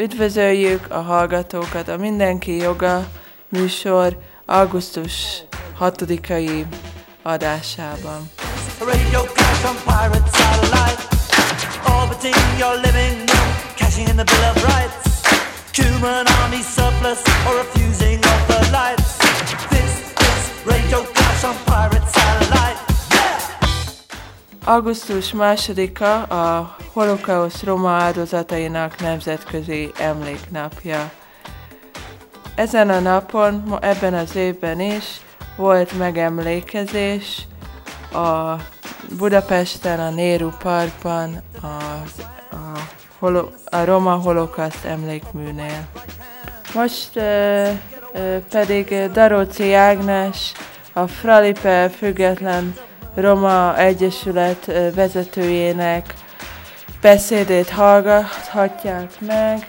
Üdvözöljük a hallgatókat a Mindenki Joga műsor augusztus 6-ai adásában. Radio Clash on pirate satellite Augusztus másodika a holokausz roma áldozatainak nemzetközi emléknapja. Ezen a napon, ebben az évben is volt megemlékezés a Budapesten, a Néru Parkban, a, a, holo, a Roma Holokaszt emlékműnél. Most uh, uh, pedig Daróci Ágnes, a Fralipe Független Roma Egyesület vezetőjének beszédét hallgathatják meg,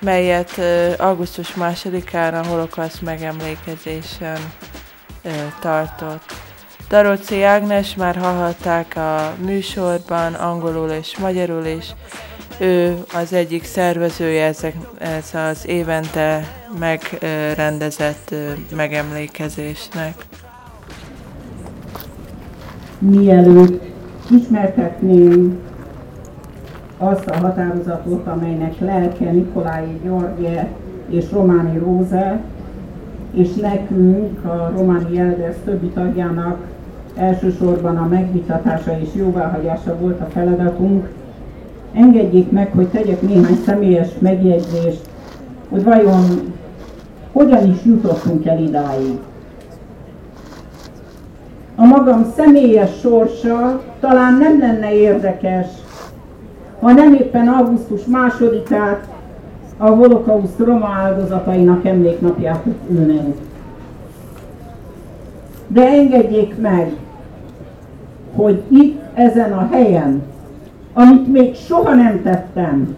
melyet augusztus másodikán a holokausz megemlékezésen tartott. Daróci Ágnes már hallhatták a műsorban, angolul és magyarul is. Ő az egyik szervezője ezek, ez az évente megrendezett megemlékezésnek. Mielőtt ismertetném azt a határozatot, amelynek lelke Nikolai Györgye és Románi Róza, és nekünk, a Románi Elders többi tagjának elsősorban a megvitatása és jóváhagyása volt a feladatunk. Engedjék meg, hogy tegyek néhány személyes megjegyzést, hogy vajon hogyan is jutottunk el idáig. A magam személyes sorsa talán nem lenne érdekes, ha nem éppen augusztus másodikát a holokauszt roma áldozatainak emléknapját ülnénk. De engedjék meg, hogy itt, ezen a helyen, amit még soha nem tettem,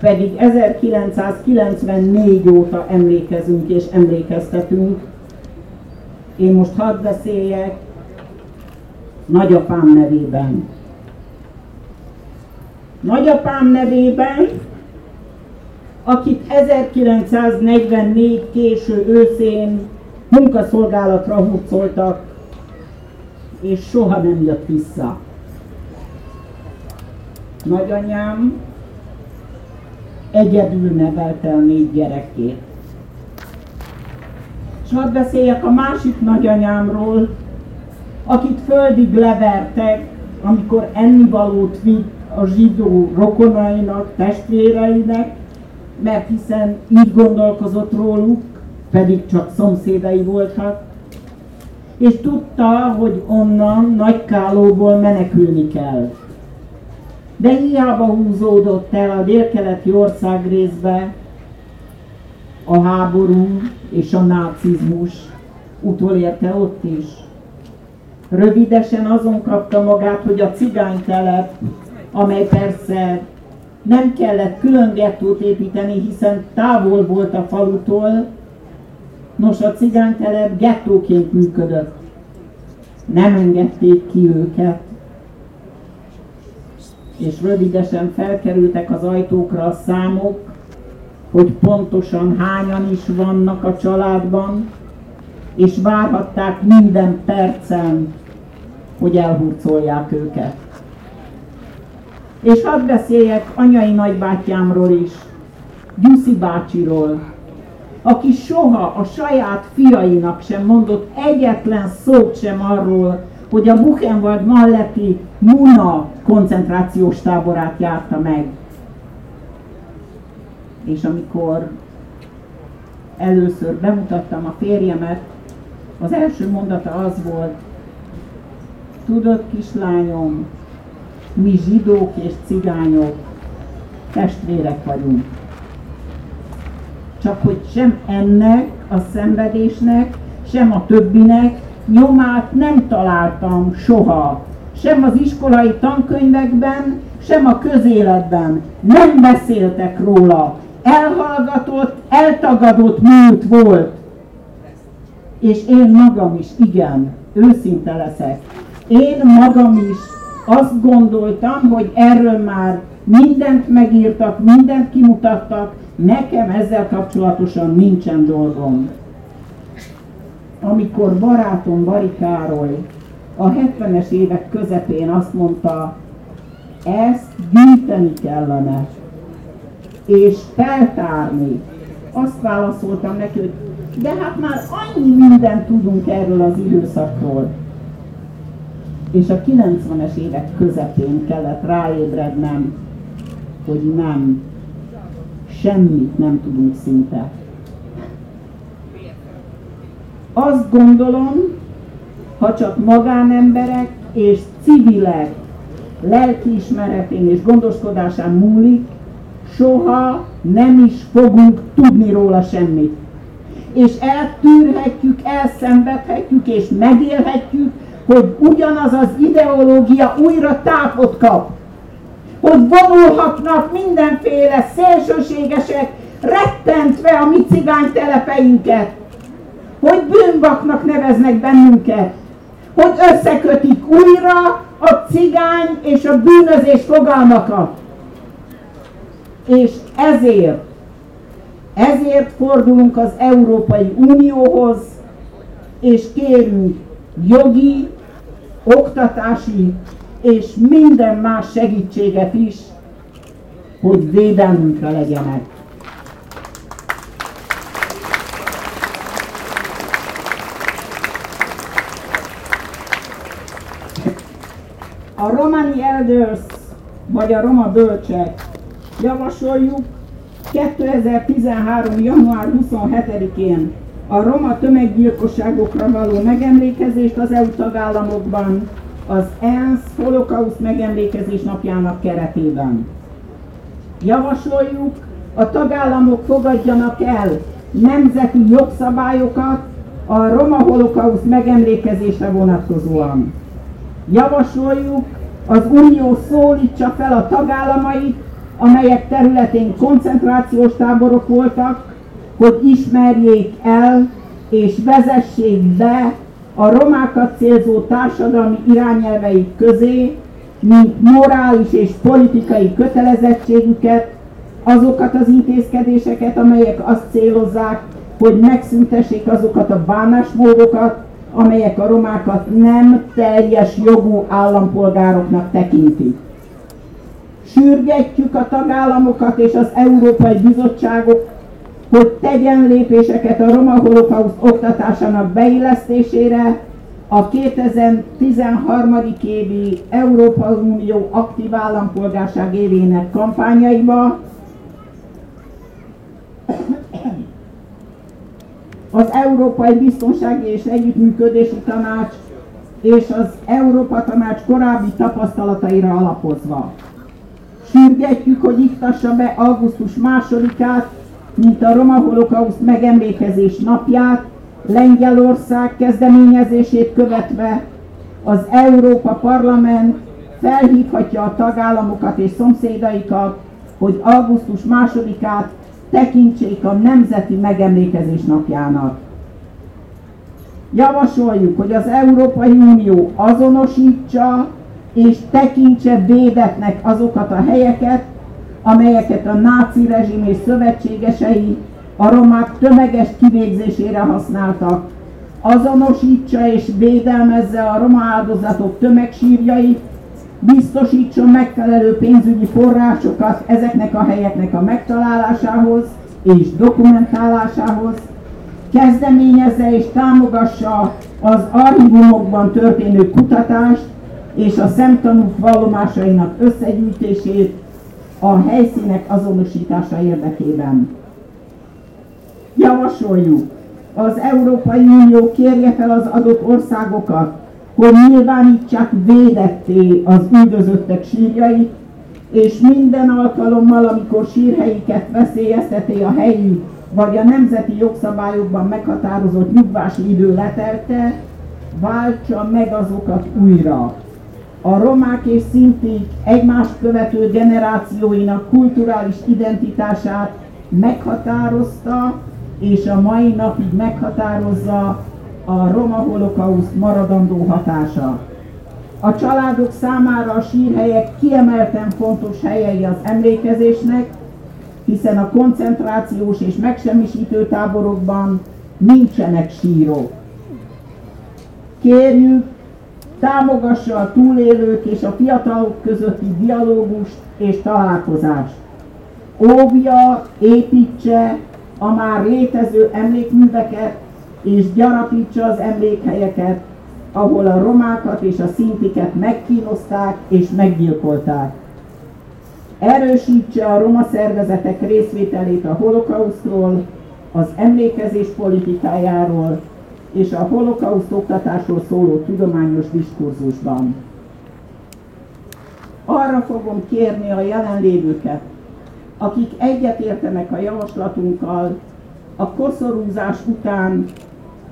pedig 1994 óta emlékezünk és emlékeztetünk, én most hadd beszéljek nagyapám nevében. Nagyapám nevében, akit 1944 késő őszén munkaszolgálatra hurcoltak, és soha nem jött vissza. Nagyanyám egyedül nevelte a négy gyerekét. Hadd beszéljek a másik nagyanyámról, akit földig levertek, amikor ennivalót vitt a zsidó rokonainak, testvéreinek, mert hiszen így gondolkozott róluk, pedig csak szomszédai voltak, és tudta, hogy onnan Nagykálóból menekülni kell. De hiába húzódott el a délkeleti ország részbe a háború és a nácizmus, utolérte ott is. Rövidesen azon kapta magát, hogy a cigánytelep amely persze nem kellett külön gettót építeni, hiszen távol volt a falutól, nos a cigánytelep gettóként működött. Nem engedték ki őket, és rövidesen felkerültek az ajtókra a számok, hogy pontosan hányan is vannak a családban, és várhatták minden percen, hogy elhurcolják őket. És hadd beszéljek anyai nagybátyámról is, Gyuszi bácsiról, aki soha a saját fiainak sem mondott egyetlen szót sem arról, hogy a Buchenwald melletti Muna koncentrációs táborát járta meg. És amikor először bemutattam a férjemet, az első mondata az volt, tudod kislányom, mi zsidók és cigányok testvérek vagyunk. Csak hogy sem ennek a szenvedésnek, sem a többinek nyomát nem találtam soha. Sem az iskolai tankönyvekben, sem a közéletben. Nem beszéltek róla. Elhallgatott, eltagadott múlt volt. És én magam is, igen, őszinte leszek. Én magam is azt gondoltam, hogy erről már mindent megírtak, mindent kimutattak, nekem ezzel kapcsolatosan nincsen dolgom. Amikor barátom Bari Károly a 70-es évek közepén azt mondta, ezt gyűjteni kellene, és feltárni. Azt válaszoltam neki, hogy de hát már annyi mindent tudunk erről az időszakról. És a 90-es évek közepén kellett ráébrednem, hogy nem, semmit nem tudunk szinte. Azt gondolom, ha csak magánemberek és civilek lelkiismeretén és gondoskodásán múlik, soha nem is fogunk tudni róla semmit. És eltűrhetjük, elszenvedhetjük és megélhetjük, hogy ugyanaz az ideológia újra tápot kap hogy vonulhatnak mindenféle szélsőségesek, rettentve a mi telepeinket, hogy bűnbaknak neveznek bennünket, hogy összekötik újra a cigány és a bűnözés fogalmakat. És ezért, ezért fordulunk az Európai Unióhoz, és kérünk jogi, oktatási és minden más segítséget is, hogy védelmünkre legyenek. A Romani Elders, vagy a Roma Bölcsek javasoljuk 2013. január 27-én a roma tömeggyilkosságokra való megemlékezést az EU tagállamokban az ENSZ holokauszt megemlékezés napjának keretében. Javasoljuk, a tagállamok fogadjanak el nemzeti jogszabályokat a roma holokauszt megemlékezésre vonatkozóan. Javasoljuk, az Unió szólítsa fel a tagállamait, amelyek területén koncentrációs táborok voltak, hogy ismerjék el és vezessék be a romákat célzó társadalmi irányelveik közé, mint morális és politikai kötelezettségüket, azokat az intézkedéseket, amelyek azt célozzák, hogy megszüntessék azokat a bánásmódokat, amelyek a romákat nem teljes jogú állampolgároknak tekintik. Sürgetjük a tagállamokat és az Európai Bizottságok hogy tegyen lépéseket a roma holokauszt oktatásának beillesztésére a 2013. évi Európa Unió aktív állampolgárság évének kampányaiba, az Európai Biztonsági és Együttműködési Tanács és az Európa Tanács korábbi tapasztalataira alapozva. Sürgetjük, hogy iktassa be augusztus másodikát mint a Roma Holokauszt megemlékezés napját, Lengyelország kezdeményezését követve az Európa Parlament felhívhatja a tagállamokat és szomszédaikat, hogy augusztus másodikát tekintsék a Nemzeti Megemlékezés napjának. Javasoljuk, hogy az Európai Unió azonosítsa és tekintse védetnek azokat a helyeket, amelyeket a náci rezsim és szövetségesei a romák tömeges kivégzésére használtak, azonosítsa és védelmezze a roma áldozatok tömegsírjait, biztosítson megfelelő pénzügyi forrásokat ezeknek a helyeknek a megtalálásához és dokumentálásához, kezdeményezze és támogassa az archívumokban történő kutatást és a szemtanúk vallomásainak összegyűjtését a helyszínek azonosítása érdekében. Javasoljuk, az Európai Unió kérje fel az adott országokat, hogy nyilvánítsák védetté az üldözöttek sírjait, és minden alkalommal, amikor sírhelyiket veszélyezteti a helyi vagy a nemzeti jogszabályokban meghatározott nyugvási idő letelte, váltsa meg azokat újra. A romák és szinti egymást követő generációinak kulturális identitását meghatározta, és a mai napig meghatározza a roma holokauszt maradandó hatása. A családok számára a sírhelyek kiemelten fontos helyei az emlékezésnek, hiszen a koncentrációs és megsemmisítő táborokban nincsenek sírok. Kérjük, támogassa a túlélők és a fiatalok közötti dialógust és találkozást. Óvja, építse a már létező emlékműveket, és gyarapítsa az emlékhelyeket, ahol a romákat és a szintiket megkínozták és meggyilkolták. Erősítse a roma szervezetek részvételét a holokausztról, az emlékezés politikájáról és a holokauszt oktatásról szóló tudományos diskurzusban. Arra fogom kérni a jelenlévőket, akik egyetértenek a javaslatunkkal, a koszorúzás után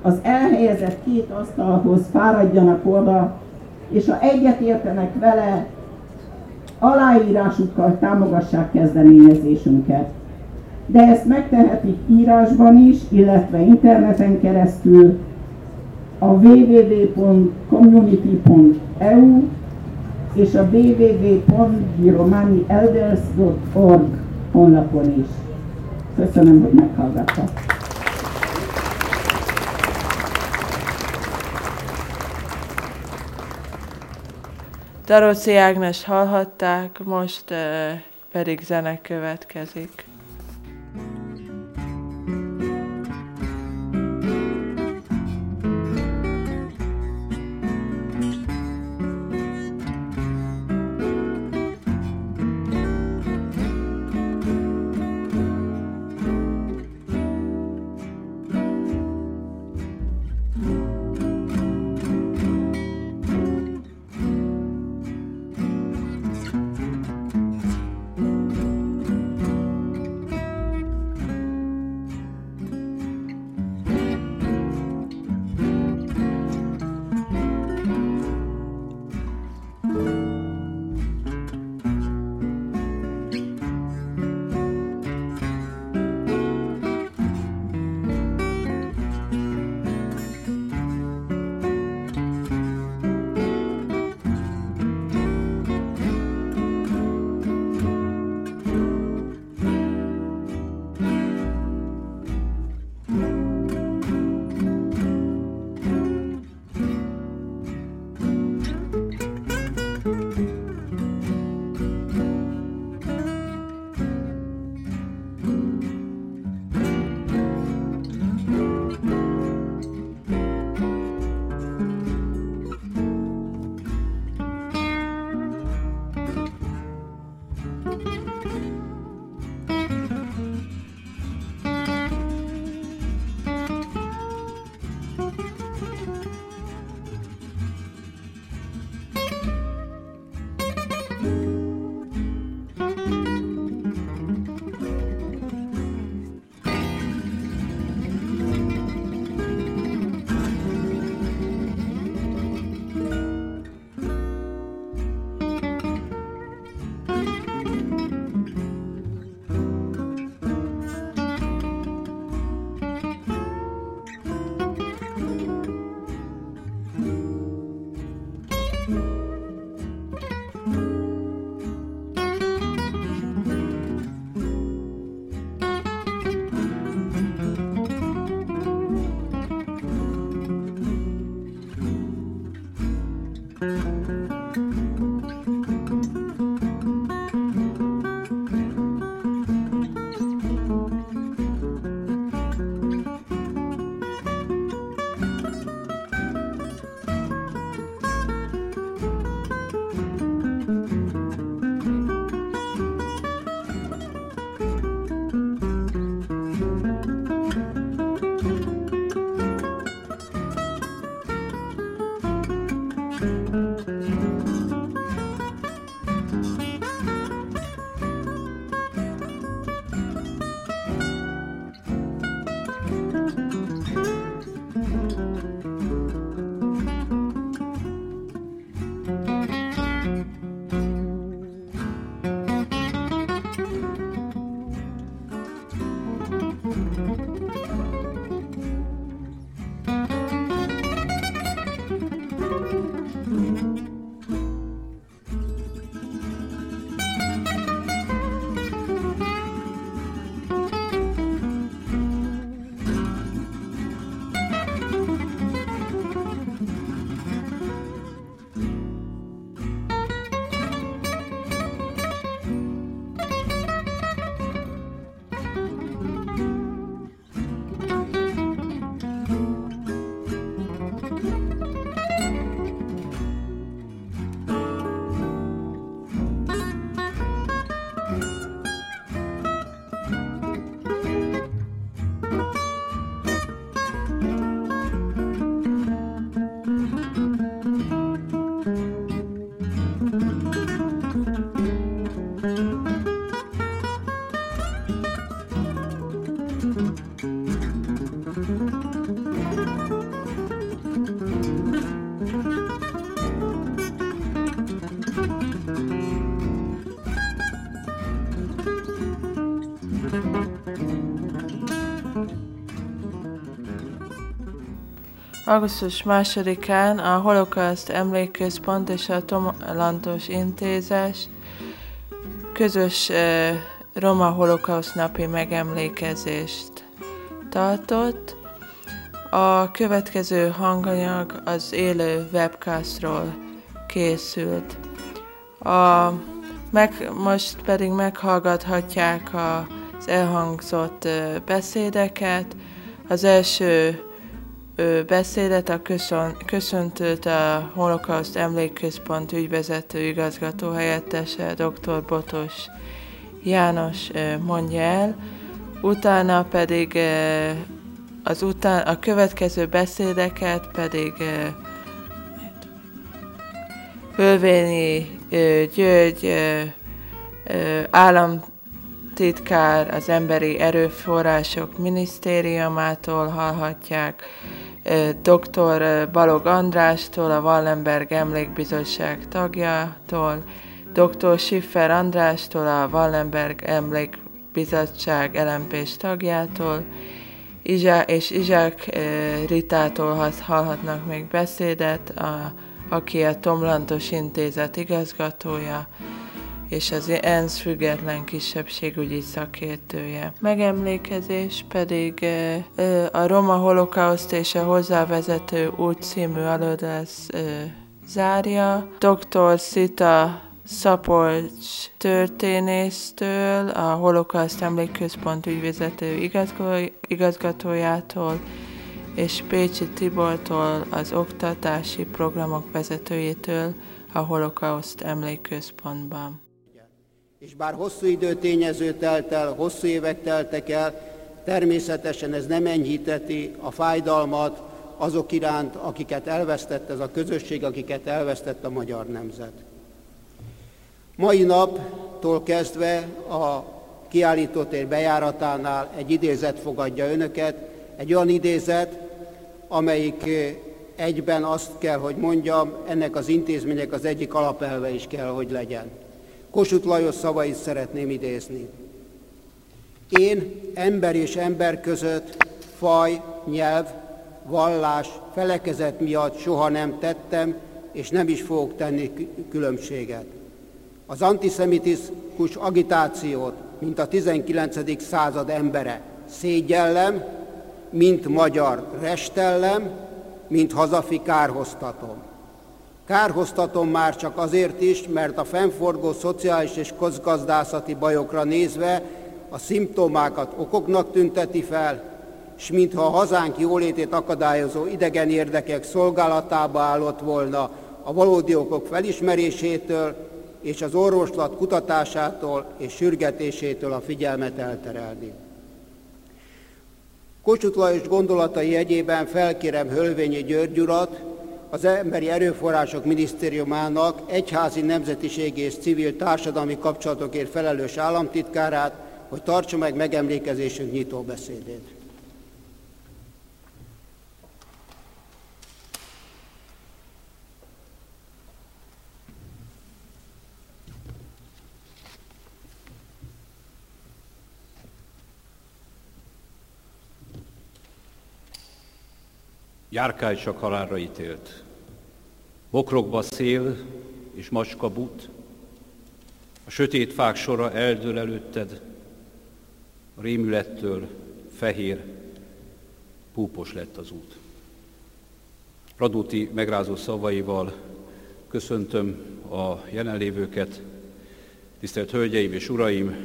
az elhelyezett két asztalhoz fáradjanak oda, és ha egyetértenek vele, aláírásukkal támogassák kezdeményezésünket. De ezt megtehetik írásban is, illetve interneten keresztül a www.community.eu és a www.giromanielders.org honlapon is. Köszönöm, hogy meghallgattak. Daroci Ágnes hallhatták, most uh, pedig zene következik. Augusztus másodikán a Holokauszt Emlékközpont és a Tomalantos Intézes közös Roma Holokauszt napi megemlékezést tartott. A következő hanganyag az élő webcastról készült. A, meg, most pedig meghallgathatják az elhangzott beszédeket. Az első beszédet a köszön, köszöntőt a Holokauszt Emlékközpont ügyvezető igazgató helyettese dr. Botos János mondja el, utána pedig az után, a következő beszédeket pedig Hölvényi György államtitkár az Emberi Erőforrások Minisztériumától hallhatják, dr. Balog Andrástól, a Wallenberg Emlékbizottság tagjától, dr. Schiffer Andrástól, a Wallenberg Emlékbizottság lmp tagjától, Izsá és Izsák Ritától hallhatnak még beszédet, a, aki a Tomlantos Intézet igazgatója, és az ENSZ független kisebbségügyi szakértője. Megemlékezés pedig a Roma Holokauszt és a hozzávezető út című előadás zárja. Dr. Szita Szapolcs történésztől, a Holokauszt Emlékközpont ügyvezető igazgatójától, és Pécsi Tibortól, az oktatási programok vezetőjétől a Holokauszt Emlékközpontban és bár hosszú idő tényező telt el, hosszú évek teltek el, természetesen ez nem enyhíteti a fájdalmat azok iránt, akiket elvesztett ez a közösség, akiket elvesztett a magyar nemzet. Mai naptól kezdve a kiállítótér bejáratánál egy idézet fogadja önöket, egy olyan idézet, amelyik egyben azt kell, hogy mondjam, ennek az intézmények az egyik alapelve is kell, hogy legyen. Kossuth Lajos szavait szeretném idézni. Én ember és ember között faj, nyelv, vallás, felekezet miatt soha nem tettem, és nem is fogok tenni különbséget. Az antiszemitizmus agitációt, mint a 19. század embere, szégyellem, mint magyar restellem, mint hazafi kárhoztatom. Kárhoztatom már csak azért is, mert a fennforgó szociális és közgazdászati bajokra nézve a szimptomákat okoknak tünteti fel, és mintha a hazánk jólétét akadályozó idegen érdekek szolgálatába állott volna a valódi okok felismerésétől és az orvoslat kutatásától és sürgetésétől a figyelmet elterelni. Kossuth Lajos gondolatai egyében felkérem Hölvényi György urat, az Emberi Erőforrások Minisztériumának egyházi nemzetiségi és civil társadalmi kapcsolatokért felelős államtitkárát, hogy tartsa meg megemlékezésünk nyitó beszédét. Járkály csak halálra ítélt. Bokrokba szél és macska but, a sötét fák sora eldől előtted, a rémülettől fehér, púpos lett az út. Radóti megrázó szavaival köszöntöm a jelenlévőket, tisztelt Hölgyeim és Uraim,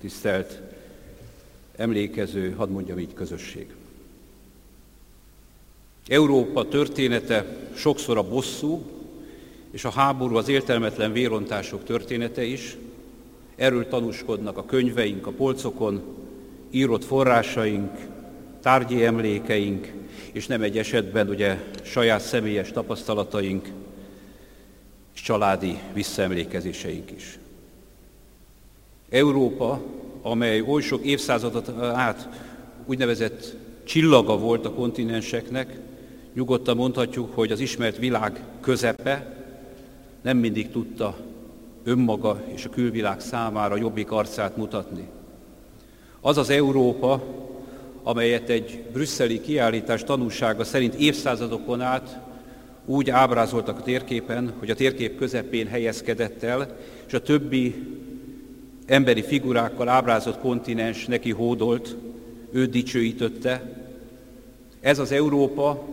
tisztelt emlékező, hadd mondjam így, közösség. Európa története sokszor a bosszú és a háború az értelmetlen vérontások története is. Erről tanúskodnak a könyveink a polcokon, írott forrásaink, tárgyi emlékeink, és nem egy esetben ugye saját személyes tapasztalataink és családi visszaemlékezéseink is. Európa amely oly sok évszázadot át úgynevezett csillaga volt a kontinenseknek, nyugodtan mondhatjuk, hogy az ismert világ közepe nem mindig tudta önmaga és a külvilág számára jobbik arcát mutatni. Az az Európa, amelyet egy brüsszeli kiállítás tanúsága szerint évszázadokon át úgy ábrázoltak a térképen, hogy a térkép közepén helyezkedett el, és a többi emberi figurákkal ábrázott kontinens neki hódolt, ő dicsőítötte. Ez az Európa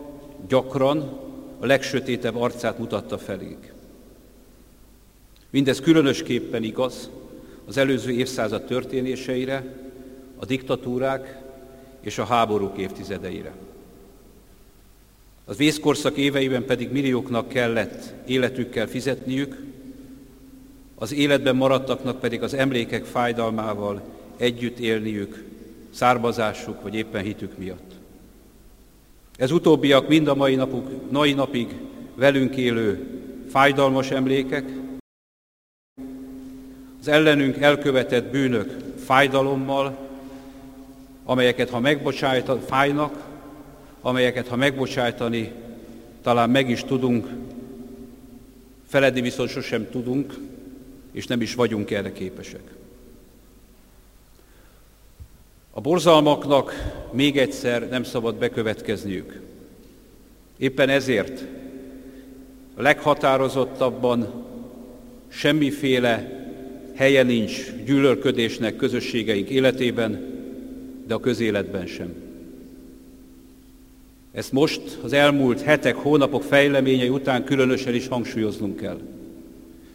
gyakran a legsötétebb arcát mutatta felénk. Mindez különösképpen igaz az előző évszázad történéseire, a diktatúrák és a háborúk évtizedeire. Az vészkorszak éveiben pedig millióknak kellett életükkel fizetniük, az életben maradtaknak pedig az emlékek fájdalmával együtt élniük, származásuk vagy éppen hitük miatt. Ez utóbbiak mind a mai, napuk, mai napig velünk élő fájdalmas emlékek, az ellenünk elkövetett bűnök fájdalommal, amelyeket ha megbocsájtani, fájnak, amelyeket ha megbocsájtani, talán meg is tudunk, feledni viszont sosem tudunk, és nem is vagyunk erre képesek. A borzalmaknak még egyszer nem szabad bekövetkezniük. Éppen ezért a leghatározottabban semmiféle helye nincs gyűlölködésnek közösségeink életében, de a közéletben sem. Ezt most az elmúlt hetek, hónapok fejleményei után különösen is hangsúlyoznunk kell.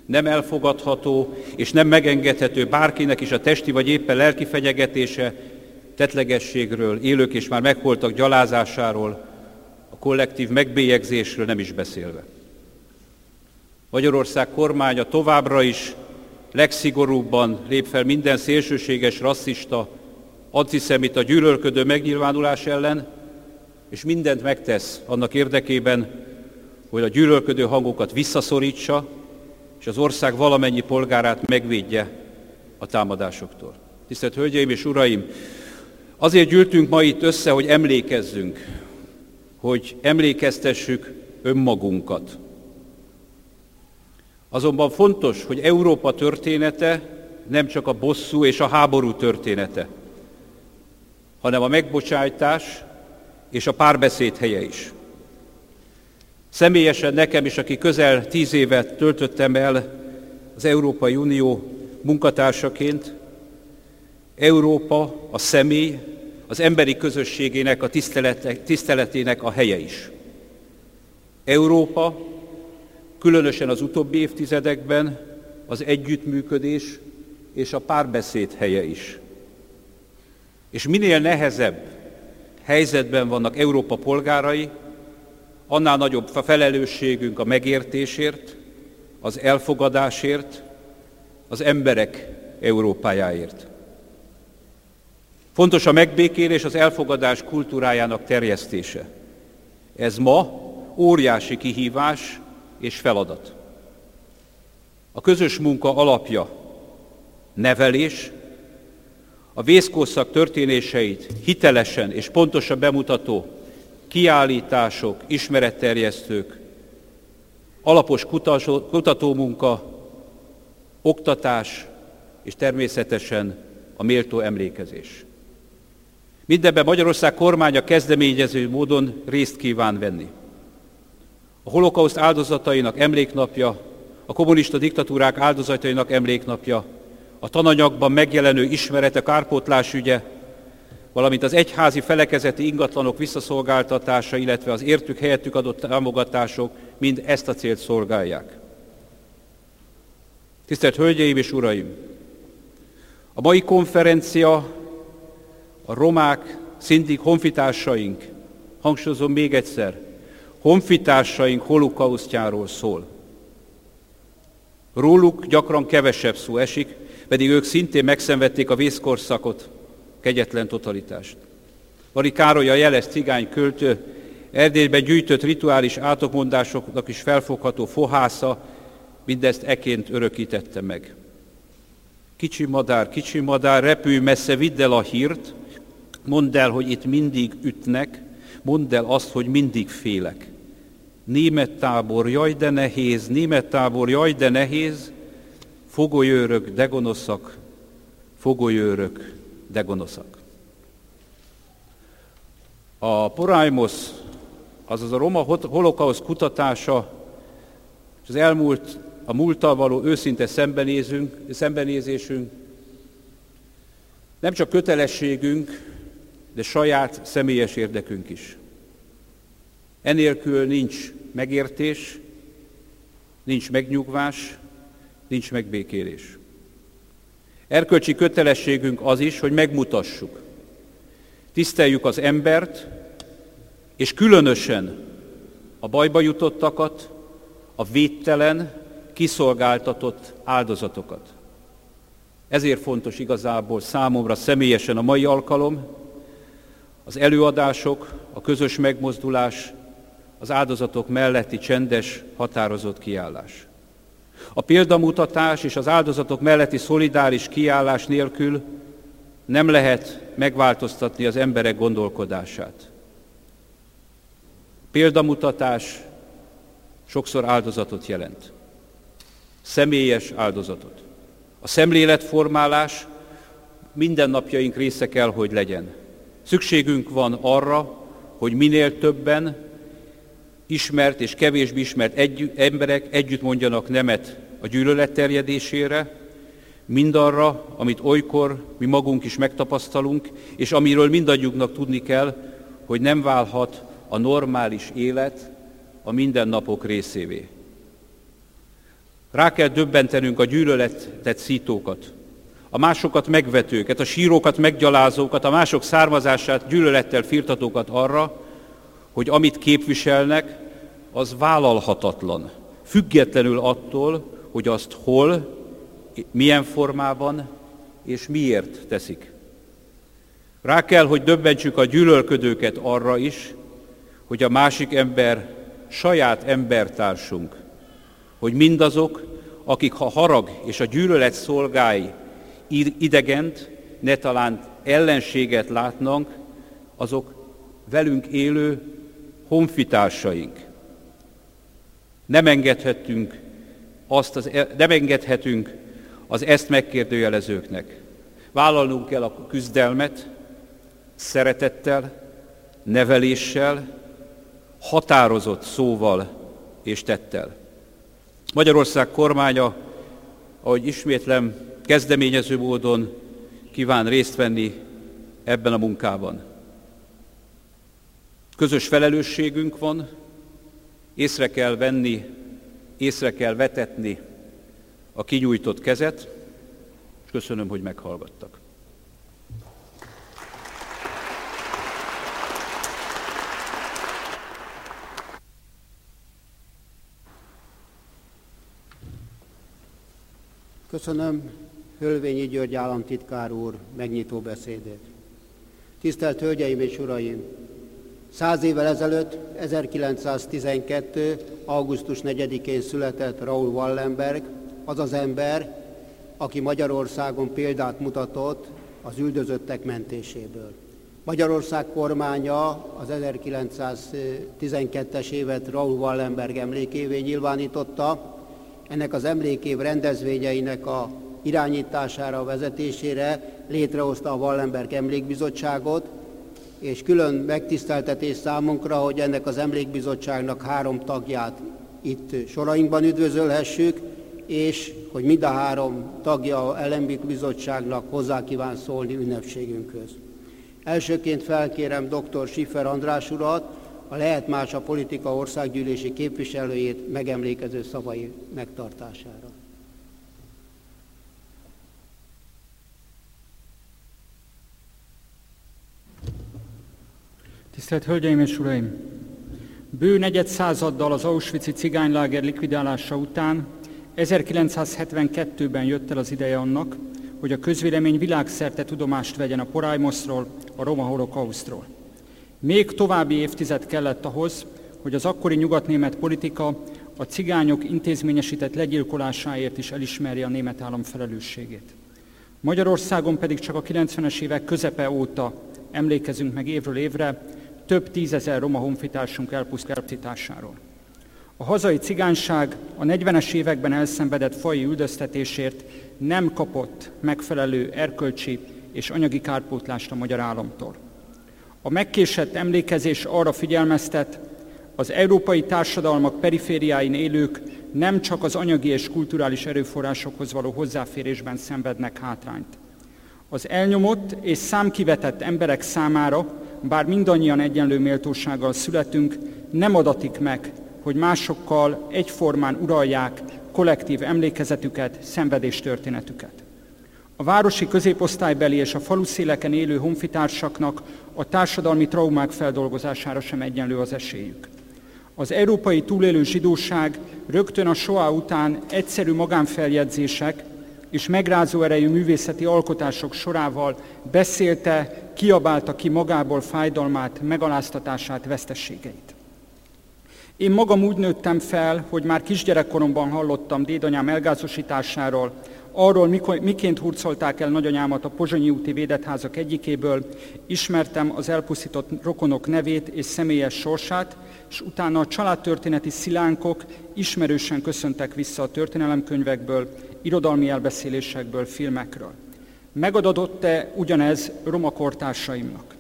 Nem elfogadható és nem megengedhető bárkinek is a testi vagy éppen lelki fenyegetése, tetlegességről, élők és már megholtak gyalázásáról, a kollektív megbélyegzésről nem is beszélve. Magyarország kormánya továbbra is legszigorúbban lép fel minden szélsőséges rasszista, antiszemita gyűlölködő megnyilvánulás ellen, és mindent megtesz annak érdekében, hogy a gyűlölködő hangokat visszaszorítsa, és az ország valamennyi polgárát megvédje a támadásoktól. Tisztelt Hölgyeim és Uraim! Azért gyűltünk ma itt össze, hogy emlékezzünk, hogy emlékeztessük önmagunkat. Azonban fontos, hogy Európa története nem csak a bosszú és a háború története, hanem a megbocsájtás és a párbeszéd helye is. Személyesen nekem is, aki közel tíz évet töltöttem el az Európai Unió munkatársaként, Európa a személy, az emberi közösségének a tiszteletének a helye is. Európa különösen az utóbbi évtizedekben az együttműködés és a párbeszéd helye is. És minél nehezebb helyzetben vannak Európa polgárai, annál nagyobb a felelősségünk a megértésért, az elfogadásért, az emberek Európájáért. Fontos a megbékélés, az elfogadás kultúrájának terjesztése. Ez ma óriási kihívás és feladat. A közös munka alapja nevelés, a vészkorszak történéseit hitelesen és pontosan bemutató kiállítások, ismeretterjesztők, alapos kutatómunka, oktatás és természetesen a méltó emlékezés. Mindebben Magyarország kormánya kezdeményező módon részt kíván venni. A holokauszt áldozatainak emléknapja, a kommunista diktatúrák áldozatainak emléknapja, a tananyagban megjelenő ismerete kárpótlás ügye, valamint az egyházi felekezeti ingatlanok visszaszolgáltatása, illetve az értük helyettük adott támogatások mind ezt a célt szolgálják. Tisztelt Hölgyeim és Uraim! A mai konferencia a romák, szintik, honfitársaink, hangsúlyozom még egyszer, honfitársaink holokausztjáról szól. Róluk gyakran kevesebb szó esik, pedig ők szintén megszenvedték a vészkorszakot, kegyetlen totalitást. Vari Károly a jeles cigány költő, Erdélyben gyűjtött rituális átokmondásoknak is felfogható fohásza, mindezt eként örökítette meg. Kicsi madár, kicsi madár, repülj messze, vidd el a hírt, mondd el, hogy itt mindig ütnek, mondd el azt, hogy mindig félek. Német tábor, jaj de nehéz, német tábor, jaj de nehéz, fogolyőrök, de gonoszak, fogolyőrök, de gonoszak. A Porájmos, azaz a roma holokausz kutatása, és az elmúlt, a múlttal való őszinte szembenézünk, szembenézésünk nem csak kötelességünk, de saját személyes érdekünk is. Enélkül nincs megértés, nincs megnyugvás, nincs megbékélés. Erkölcsi kötelességünk az is, hogy megmutassuk. Tiszteljük az embert, és különösen a bajba jutottakat, a védtelen, kiszolgáltatott áldozatokat. Ezért fontos igazából számomra személyesen a mai alkalom, az előadások, a közös megmozdulás, az áldozatok melletti csendes, határozott kiállás. A példamutatás és az áldozatok melletti szolidáris kiállás nélkül nem lehet megváltoztatni az emberek gondolkodását. Példamutatás sokszor áldozatot jelent. Személyes áldozatot. A szemléletformálás mindennapjaink része kell, hogy legyen. Szükségünk van arra, hogy minél többen ismert és kevésbé ismert egy, emberek együtt mondjanak nemet a gyűlölet terjedésére, mindarra, amit olykor mi magunk is megtapasztalunk, és amiről mindannyiunknak tudni kell, hogy nem válhat a normális élet a mindennapok részévé. Rá kell döbbentenünk a gyűlöletet szítókat, a másokat megvetőket, a sírókat meggyalázókat, a mások származását gyűlölettel firtatókat arra, hogy amit képviselnek, az vállalhatatlan, függetlenül attól, hogy azt hol, milyen formában és miért teszik. Rá kell, hogy döbbentsük a gyűlölködőket arra is, hogy a másik ember saját embertársunk, hogy mindazok, akik ha harag és a gyűlölet szolgái idegent, ne talán ellenséget látnak, azok velünk élő honfitársaink. Nem engedhetünk, azt az, e- nem engedhetünk az ezt megkérdőjelezőknek. Vállalnunk kell a küzdelmet szeretettel, neveléssel, határozott szóval és tettel. Magyarország kormánya, ahogy ismétlem, kezdeményező módon kíván részt venni ebben a munkában. Közös felelősségünk van, észre kell venni, észre kell vetetni a kinyújtott kezet, és köszönöm, hogy meghallgattak. Köszönöm Hölvényi György államtitkár úr megnyitó beszédét. Tisztelt Hölgyeim és Uraim! Száz évvel ezelőtt, 1912. augusztus 4-én született Raúl Wallenberg, az az ember, aki Magyarországon példát mutatott az üldözöttek mentéséből. Magyarország kormánya az 1912-es évet Raúl Wallenberg emlékévé nyilvánította, ennek az emlékév rendezvényeinek a irányítására, vezetésére létrehozta a Wallenberg Emlékbizottságot, és külön megtiszteltetés számunkra, hogy ennek az emlékbizottságnak három tagját itt sorainkban üdvözölhessük, és hogy mind a három tagja a Elembik Bizottságnak hozzá kíván szólni ünnepségünkhöz. Elsőként felkérem dr. Schiffer András urat, a Lehet Más a Politika országgyűlési képviselőjét megemlékező szavai megtartására. Tisztelt Hölgyeim és Uraim! Bő negyed századdal az Auschwitz-i cigányláger likvidálása után 1972-ben jött el az ideje annak, hogy a közvélemény világszerte tudomást vegyen a porájmoszról, a roma holokausztról. Még további évtized kellett ahhoz, hogy az akkori nyugatnémet politika a cigányok intézményesített legyilkolásáért is elismerje a német állam felelősségét. Magyarországon pedig csak a 90-es évek közepe óta emlékezünk meg évről évre több tízezer roma honfitársunk elpusztításáról. A hazai cigányság a 40-es években elszenvedett fai üldöztetésért nem kapott megfelelő erkölcsi és anyagi kárpótlást a magyar államtól. A megkésett emlékezés arra figyelmeztet, az európai társadalmak perifériáin élők nem csak az anyagi és kulturális erőforrásokhoz való hozzáférésben szenvednek hátrányt. Az elnyomott és számkivetett emberek számára, bár mindannyian egyenlő méltósággal születünk, nem adatik meg, hogy másokkal egyformán uralják kollektív emlékezetüket, szenvedéstörténetüket. A városi középosztálybeli és a faluszéleken élő honfitársaknak a társadalmi traumák feldolgozására sem egyenlő az esélyük. Az európai túlélő zsidóság rögtön a soá után egyszerű magánfeljegyzések és megrázó erejű művészeti alkotások sorával beszélte, kiabálta ki magából fájdalmát, megaláztatását, vesztességeit. Én magam úgy nőttem fel, hogy már kisgyerekkoromban hallottam dédanyám elgázosításáról, arról, miként hurcolták el nagyanyámat a Pozsonyi úti védetházak egyikéből, ismertem az elpusztított rokonok nevét és személyes sorsát, és utána a családtörténeti szilánkok ismerősen köszöntek vissza a történelemkönyvekből, irodalmi elbeszélésekből, filmekről. Megadott-e ugyanez roma kortársaimnak?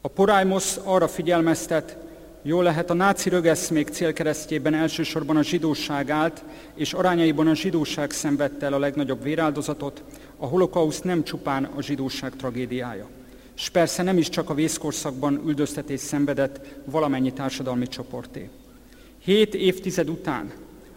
A Porájmosz arra figyelmeztet, Jól lehet, a náci rögeszmék célkeresztjében elsősorban a zsidóság állt, és arányaiban a zsidóság szenvedte el a legnagyobb véráldozatot, a holokauszt nem csupán a zsidóság tragédiája. És persze nem is csak a vészkorszakban üldöztetés szenvedett valamennyi társadalmi csoporté. Hét évtized után,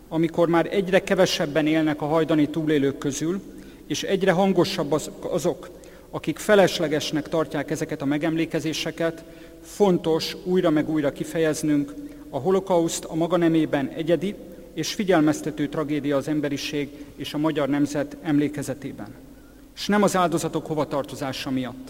amikor már egyre kevesebben élnek a hajdani túlélők közül, és egyre hangosabb az, azok, akik feleslegesnek tartják ezeket a megemlékezéseket, fontos újra meg újra kifejeznünk, a holokauszt a maga nemében egyedi és figyelmeztető tragédia az emberiség és a magyar nemzet emlékezetében. És nem az áldozatok hovatartozása miatt,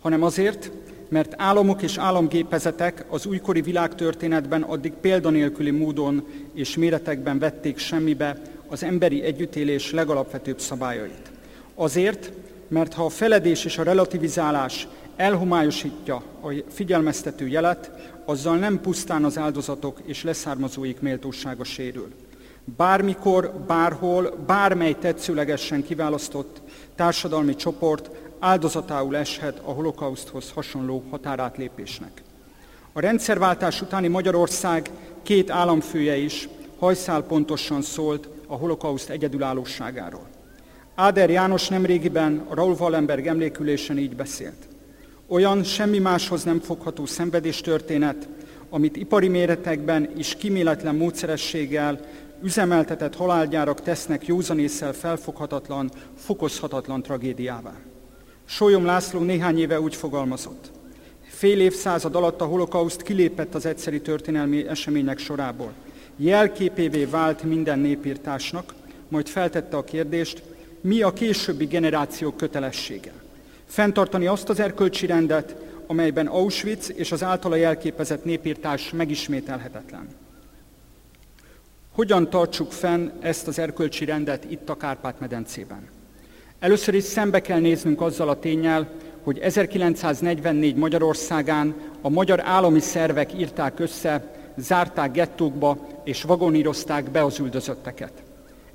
hanem azért, mert államok és államgépezetek az újkori világtörténetben addig példanélküli módon és méretekben vették semmibe az emberi együttélés legalapvetőbb szabályait. Azért, mert ha a feledés és a relativizálás elhomályosítja a figyelmeztető jelet, azzal nem pusztán az áldozatok és leszármazóik méltósága sérül. Bármikor, bárhol, bármely tetszőlegesen kiválasztott társadalmi csoport áldozatául eshet a holokauszthoz hasonló határátlépésnek. A rendszerváltás utáni Magyarország két államfője is hajszál pontosan szólt a holokauszt egyedülállóságáról. Áder János nemrégiben a Raul Wallenberg emlékülésen így beszélt. Olyan semmi máshoz nem fogható szenvedéstörténet, amit ipari méretekben és kiméletlen módszerességgel üzemeltetett halálgyárak tesznek józanésszel felfoghatatlan, fokozhatatlan tragédiává. Sólyom László néhány éve úgy fogalmazott. Fél évszázad alatt a holokauszt kilépett az egyszeri történelmi események sorából. Jelképévé vált minden népírtásnak, majd feltette a kérdést, mi a későbbi generációk kötelessége. Fentartani azt az erkölcsi rendet, amelyben Auschwitz és az általa jelképezett népírtás megismételhetetlen. Hogyan tartsuk fenn ezt az erkölcsi rendet itt a Kárpát-medencében? Először is szembe kell néznünk azzal a tényel, hogy 1944 Magyarországán a magyar állami szervek írták össze, zárták gettókba és vagonírozták be az üldözötteket.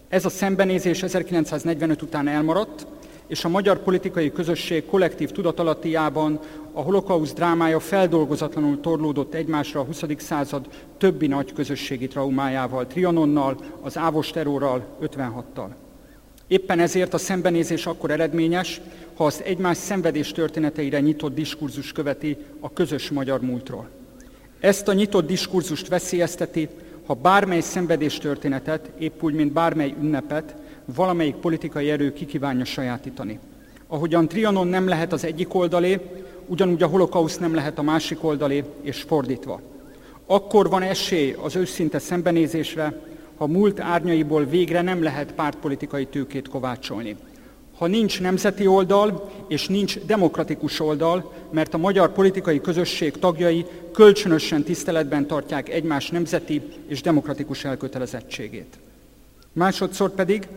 Ez a szembenézés 1945 után elmaradt, és a magyar politikai közösség kollektív tudatalattiában a holokauszt drámája feldolgozatlanul torlódott egymásra a 20. század többi nagy közösségi traumájával, Trianonnal, az Ávos terrorral, 56-tal. Éppen ezért a szembenézés akkor eredményes, ha azt egymás szenvedés történeteire nyitott diskurzus követi a közös magyar múltról. Ezt a nyitott diskurzust veszélyezteti, ha bármely szenvedés történetet, épp úgy, mint bármely ünnepet, valamelyik politikai erő kikívánja sajátítani. Ahogyan Trianon nem lehet az egyik oldalé, ugyanúgy a holokausz nem lehet a másik oldalé, és fordítva. Akkor van esély az őszinte szembenézésre, ha múlt árnyaiból végre nem lehet pártpolitikai tőkét kovácsolni. Ha nincs nemzeti oldal, és nincs demokratikus oldal, mert a magyar politikai közösség tagjai kölcsönösen tiszteletben tartják egymás nemzeti és demokratikus elkötelezettségét. Másodszor pedig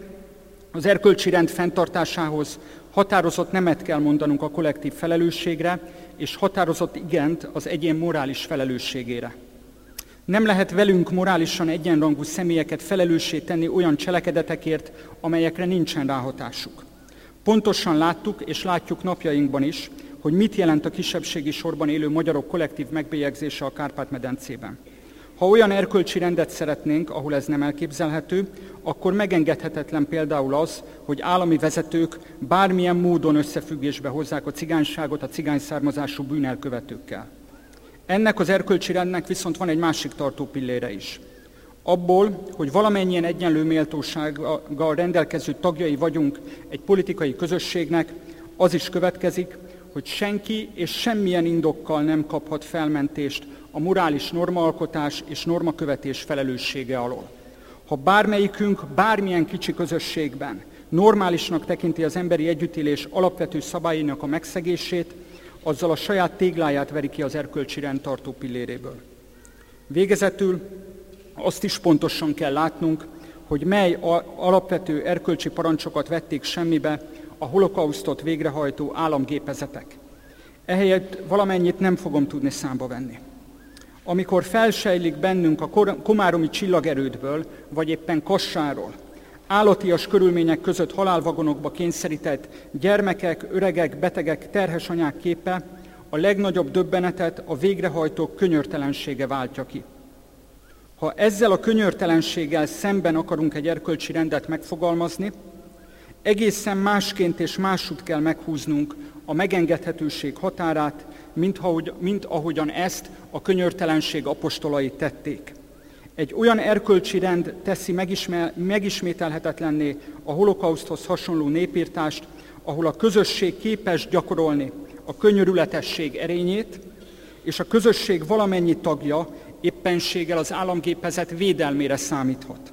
Az erkölcsi rend fenntartásához határozott nemet kell mondanunk a kollektív felelősségre, és határozott igent az egyén morális felelősségére. Nem lehet velünk morálisan egyenrangú személyeket felelőssé tenni olyan cselekedetekért, amelyekre nincsen ráhatásuk. Pontosan láttuk és látjuk napjainkban is, hogy mit jelent a kisebbségi sorban élő magyarok kollektív megbélyegzése a Kárpát-medencében. Ha olyan erkölcsi rendet szeretnénk, ahol ez nem elképzelhető, akkor megengedhetetlen például az, hogy állami vezetők bármilyen módon összefüggésbe hozzák a cigányságot a cigány származású bűnelkövetőkkel. Ennek az erkölcsi rendnek viszont van egy másik tartó pillére is. Abból, hogy valamennyien egyenlő méltósággal rendelkező tagjai vagyunk egy politikai közösségnek, az is következik, hogy senki és semmilyen indokkal nem kaphat felmentést a morális normaalkotás és normakövetés felelőssége alól. Ha bármelyikünk bármilyen kicsi közösségben normálisnak tekinti az emberi együttélés alapvető szabályainak a megszegését, azzal a saját tégláját veri ki az erkölcsi rendtartó pilléréből. Végezetül azt is pontosan kell látnunk, hogy mely alapvető erkölcsi parancsokat vették semmibe a holokausztot végrehajtó államgépezetek. Ehelyett valamennyit nem fogom tudni számba venni. Amikor felsejlik bennünk a komáromi csillagerődből, vagy éppen Kassáról, állatias körülmények között halálvagonokba kényszerített gyermekek, öregek, betegek, terhes anyák képe, a legnagyobb döbbenetet a végrehajtók könyörtelensége váltja ki. Ha ezzel a könyörtelenséggel szemben akarunk egy erkölcsi rendet megfogalmazni, egészen másként és másút kell meghúznunk a megengedhetőség határát, mint, ahogy, mint ahogyan ezt a könyörtelenség apostolai tették. Egy olyan erkölcsi rend teszi megismételhetetlenné a holokauszthoz hasonló népírtást, ahol a közösség képes gyakorolni a könyörületesség erényét, és a közösség valamennyi tagja éppenséggel az államgépezet védelmére számíthat.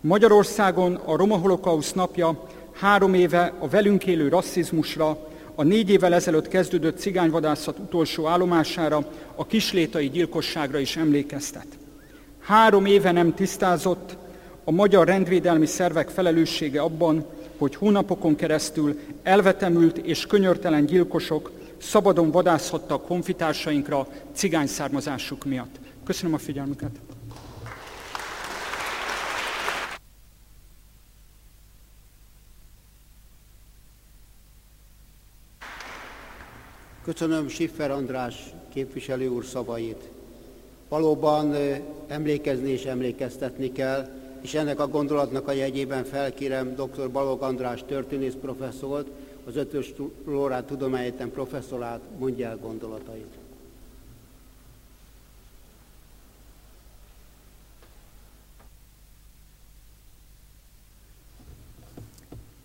Magyarországon a Roma Holokausz napja három éve a velünk élő rasszizmusra, a négy évvel ezelőtt kezdődött cigányvadászat utolsó állomására, a kislétai gyilkosságra is emlékeztet. Három éve nem tisztázott a magyar rendvédelmi szervek felelőssége abban, hogy hónapokon keresztül elvetemült és könyörtelen gyilkosok szabadon vadászhattak honfitársainkra cigány származásuk miatt. Köszönöm a figyelmüket! Köszönöm Siffer András képviselő úr szavait. Valóban emlékezni és emlékeztetni kell, és ennek a gondolatnak a jegyében felkérem dr. Balog András történész professzort, az Ötös Lórát Tudományegyetem professzorát, mondja el gondolatait.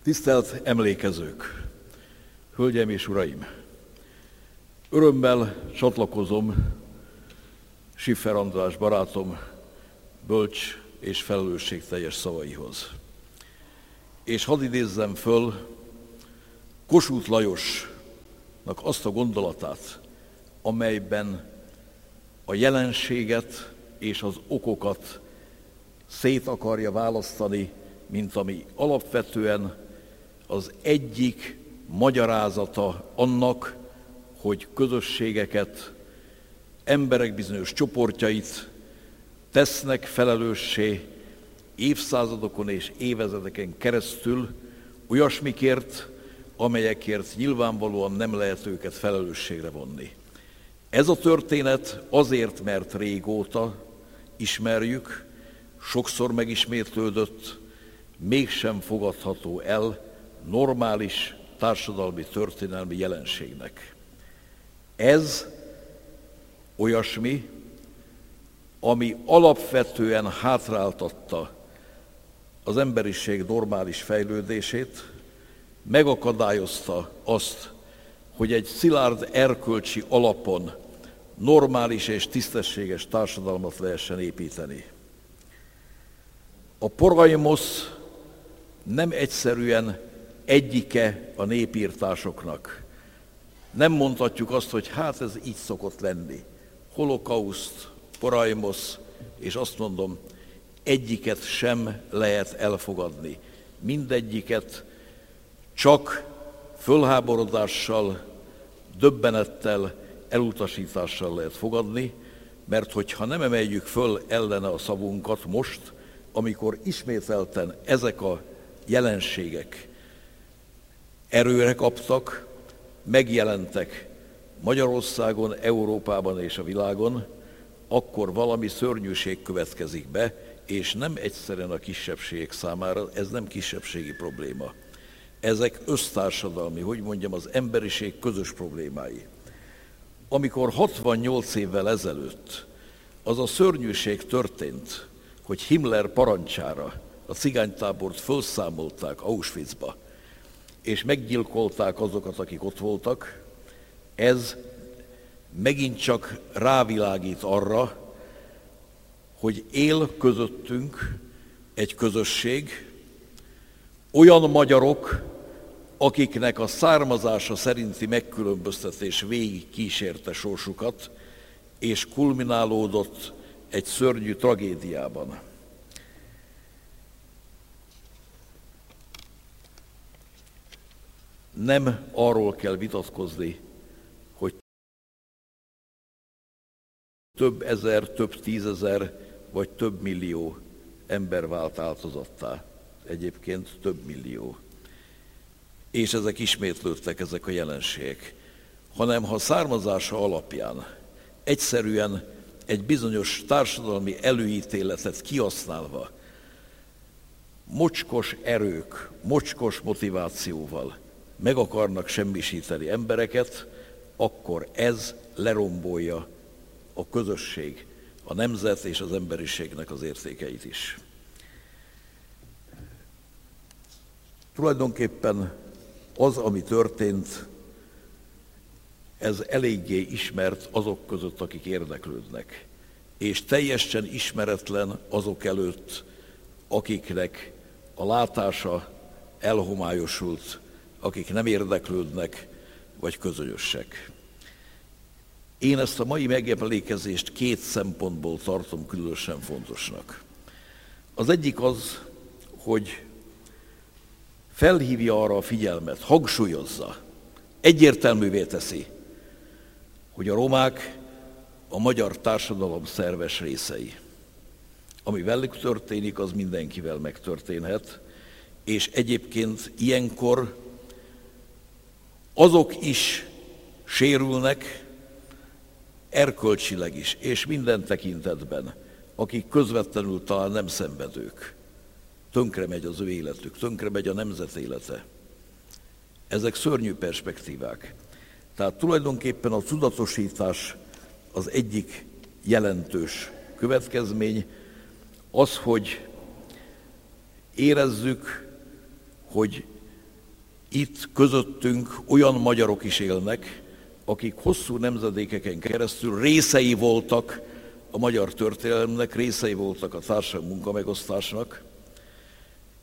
Tisztelt emlékezők! Hölgyeim és uraim! Örömmel csatlakozom Siffer András barátom bölcs és felelősségteljes szavaihoz. És hadd idézzem föl Kossuth Lajosnak azt a gondolatát, amelyben a jelenséget és az okokat szét akarja választani, mint ami alapvetően az egyik magyarázata annak, hogy közösségeket, emberek bizonyos csoportjait tesznek felelőssé évszázadokon és évezredeken keresztül olyasmikért, amelyekért nyilvánvalóan nem lehet őket felelősségre vonni. Ez a történet azért, mert régóta ismerjük, sokszor megismétlődött, mégsem fogadható el normális társadalmi történelmi jelenségnek. Ez olyasmi, ami alapvetően hátráltatta az emberiség normális fejlődését, megakadályozta azt, hogy egy szilárd erkölcsi alapon normális és tisztességes társadalmat lehessen építeni. A porajmosz nem egyszerűen egyike a népírtásoknak, nem mondhatjuk azt, hogy hát ez így szokott lenni. Holokauszt, porajmosz, és azt mondom, egyiket sem lehet elfogadni. mindegyiket csak fölháborodással, döbbenettel, elutasítással lehet fogadni, mert hogyha nem emeljük föl ellene a szavunkat most, amikor ismételten ezek a jelenségek erőre kaptak, megjelentek Magyarországon, Európában és a világon, akkor valami szörnyűség következik be, és nem egyszerűen a kisebbségek számára, ez nem kisebbségi probléma. Ezek össztársadalmi, hogy mondjam, az emberiség közös problémái. Amikor 68 évvel ezelőtt az a szörnyűség történt, hogy Himmler parancsára a cigánytábort felszámolták Auschwitzba, és meggyilkolták azokat, akik ott voltak, ez megint csak rávilágít arra, hogy él közöttünk egy közösség, olyan magyarok, akiknek a származása szerinti megkülönböztetés végig kísérte sorsukat, és kulminálódott egy szörnyű tragédiában. Nem arról kell vitatkozni, hogy több ezer, több tízezer vagy több millió ember vált áldozattá. Egyébként több millió. És ezek ismétlődtek, ezek a jelenségek. Hanem ha származása alapján egyszerűen egy bizonyos társadalmi előítéletet kihasználva, mocskos erők, mocskos motivációval meg akarnak semmisíteni embereket, akkor ez lerombolja a közösség, a nemzet és az emberiségnek az értékeit is. Tulajdonképpen az, ami történt, ez eléggé ismert azok között, akik érdeklődnek, és teljesen ismeretlen azok előtt, akiknek a látása elhomályosult, akik nem érdeklődnek, vagy közösek. Én ezt a mai megemlékezést két szempontból tartom különösen fontosnak. Az egyik az, hogy felhívja arra a figyelmet, hangsúlyozza, egyértelművé teszi, hogy a romák a magyar társadalom szerves részei. Ami velük történik, az mindenkivel megtörténhet, és egyébként ilyenkor azok is sérülnek, erkölcsileg is, és minden tekintetben, akik közvetlenül talán nem szenvedők. Tönkre megy az ő életük, tönkre megy a nemzet élete. Ezek szörnyű perspektívák. Tehát tulajdonképpen a tudatosítás az egyik jelentős következmény, az, hogy érezzük, hogy itt közöttünk olyan magyarok is élnek, akik hosszú nemzedékeken keresztül részei voltak a magyar történelemnek, részei voltak a társadalmi munkamegosztásnak,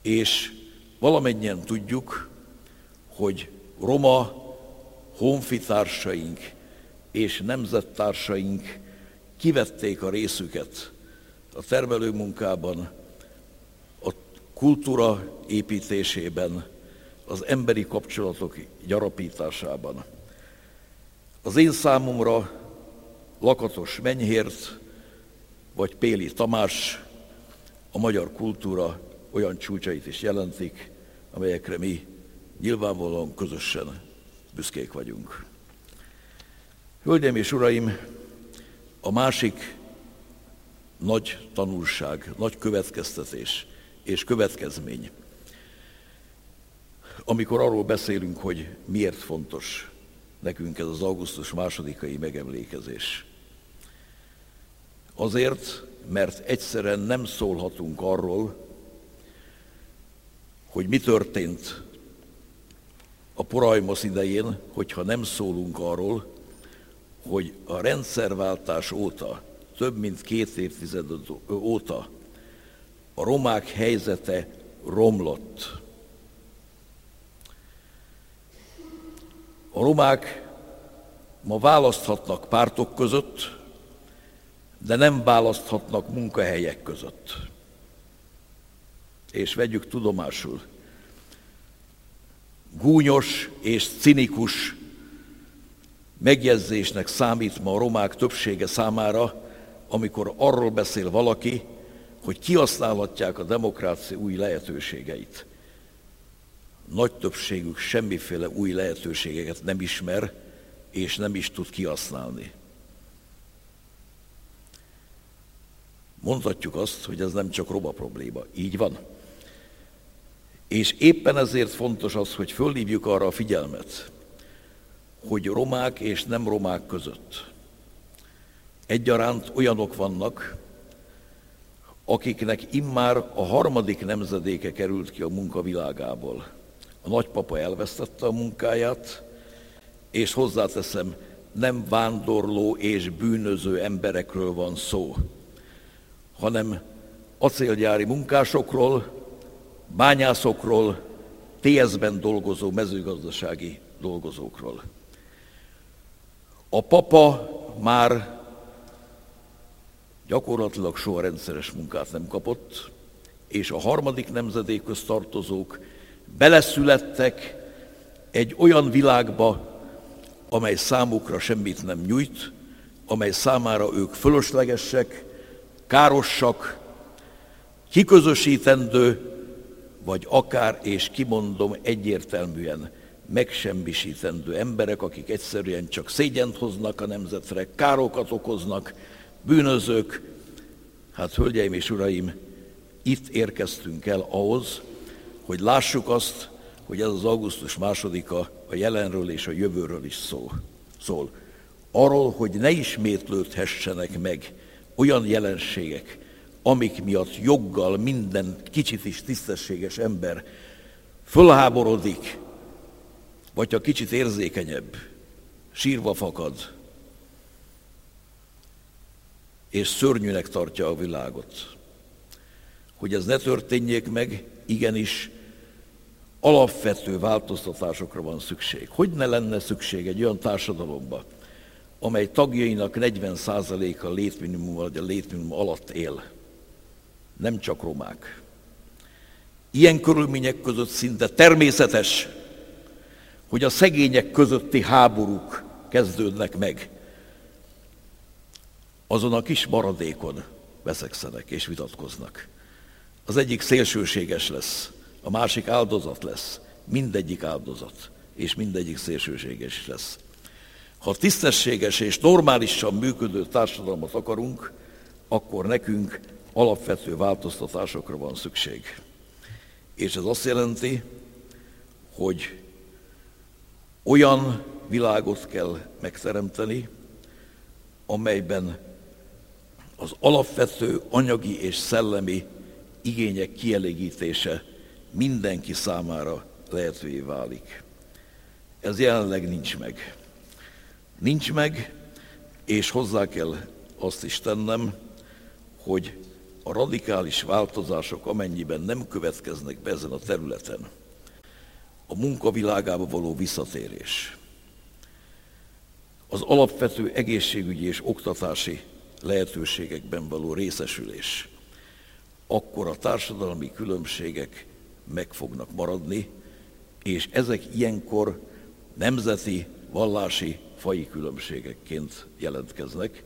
és valamennyien tudjuk, hogy roma honfitársaink és nemzettársaink kivették a részüket a termelőmunkában, a kultúra építésében, az emberi kapcsolatok gyarapításában. Az én számomra Lakatos Menyhért vagy Péli Tamás a magyar kultúra olyan csúcsait is jelentik, amelyekre mi nyilvánvalóan közösen büszkék vagyunk. Hölgyeim és uraim, a másik nagy tanulság, nagy következtetés és következmény, amikor arról beszélünk, hogy miért fontos nekünk ez az augusztus másodikai megemlékezés. Azért, mert egyszerűen nem szólhatunk arról, hogy mi történt a porajmosz idején, hogyha nem szólunk arról, hogy a rendszerváltás óta, több mint két évtized óta a romák helyzete romlott. A romák ma választhatnak pártok között, de nem választhatnak munkahelyek között. És vegyük tudomásul, gúnyos és cinikus megjegyzésnek számít ma a romák többsége számára, amikor arról beszél valaki, hogy kihasználhatják a demokrácia új lehetőségeit. Nagy többségük semmiféle új lehetőségeket nem ismer, és nem is tud kihasználni. Mondhatjuk azt, hogy ez nem csak roba probléma. Így van. És éppen ezért fontos az, hogy fölhívjuk arra a figyelmet, hogy romák és nem romák között egyaránt olyanok vannak, akiknek immár a harmadik nemzedéke került ki a munkavilágából. A nagypapa elvesztette a munkáját, és hozzáteszem, nem vándorló és bűnöző emberekről van szó, hanem acélgyári munkásokról, bányászokról, TSZ-ben dolgozó mezőgazdasági dolgozókról. A papa már gyakorlatilag soha rendszeres munkát nem kapott, és a harmadik nemzedékhöz tartozók beleszülettek egy olyan világba, amely számukra semmit nem nyújt, amely számára ők fölöslegesek, károsak, kiközösítendő, vagy akár, és kimondom egyértelműen, megsemmisítendő emberek, akik egyszerűen csak szégyent hoznak a nemzetre, károkat okoznak, bűnözők. Hát, hölgyeim és uraim, itt érkeztünk el ahhoz, hogy lássuk azt, hogy ez az augusztus másodika a jelenről és a jövőről is szól. szól. Arról, hogy ne ismétlődhessenek meg olyan jelenségek, amik miatt joggal minden kicsit is tisztességes ember fölháborodik, vagy ha kicsit érzékenyebb, sírva fakad, és szörnyűnek tartja a világot. Hogy ez ne történjék meg, igenis alapvető változtatásokra van szükség. Hogy ne lenne szükség egy olyan társadalomba, amely tagjainak 40%-a létminimum vagy a létminimum alatt él. Nem csak romák. Ilyen körülmények között szinte természetes, hogy a szegények közötti háborúk kezdődnek meg. Azon a kis maradékon veszekszenek és vitatkoznak. Az egyik szélsőséges lesz, a másik áldozat lesz, mindegyik áldozat, és mindegyik szélsőséges lesz. Ha tisztességes és normálisan működő társadalmat akarunk, akkor nekünk alapvető változtatásokra van szükség. És ez azt jelenti, hogy olyan világot kell megteremteni, amelyben az alapvető anyagi és szellemi igények kielégítése mindenki számára lehetővé válik. Ez jelenleg nincs meg. Nincs meg, és hozzá kell azt is tennem, hogy a radikális változások, amennyiben nem következnek be ezen a területen, a munkavilágába való visszatérés, az alapvető egészségügyi és oktatási lehetőségekben való részesülés, akkor a társadalmi különbségek meg fognak maradni, és ezek ilyenkor nemzeti, vallási, fai különbségekként jelentkeznek,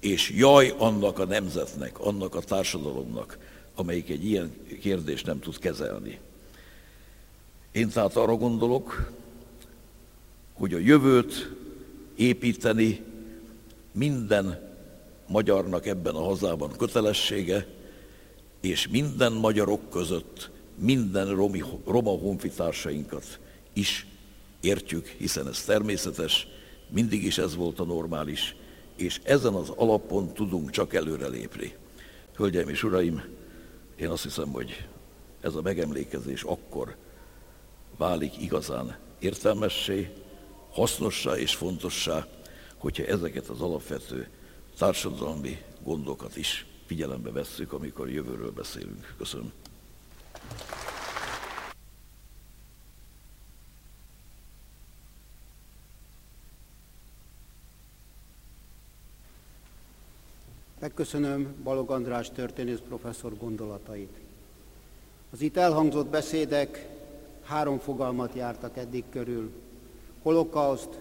és jaj annak a nemzetnek, annak a társadalomnak, amelyik egy ilyen kérdést nem tud kezelni. Én tehát arra gondolok, hogy a jövőt építeni minden magyarnak ebben a hazában kötelessége, és minden magyarok között minden romi, roma honfitársainkat is értjük, hiszen ez természetes, mindig is ez volt a normális, és ezen az alapon tudunk csak előrelépni. Hölgyeim és uraim, én azt hiszem, hogy ez a megemlékezés akkor válik igazán értelmessé, hasznossá és fontossá, hogyha ezeket az alapvető társadalmi gondokat is figyelembe vesszük, amikor jövőről beszélünk. Köszönöm. Megköszönöm Balog András történész professzor gondolatait. Az itt elhangzott beszédek három fogalmat jártak eddig körül. Holokauszt,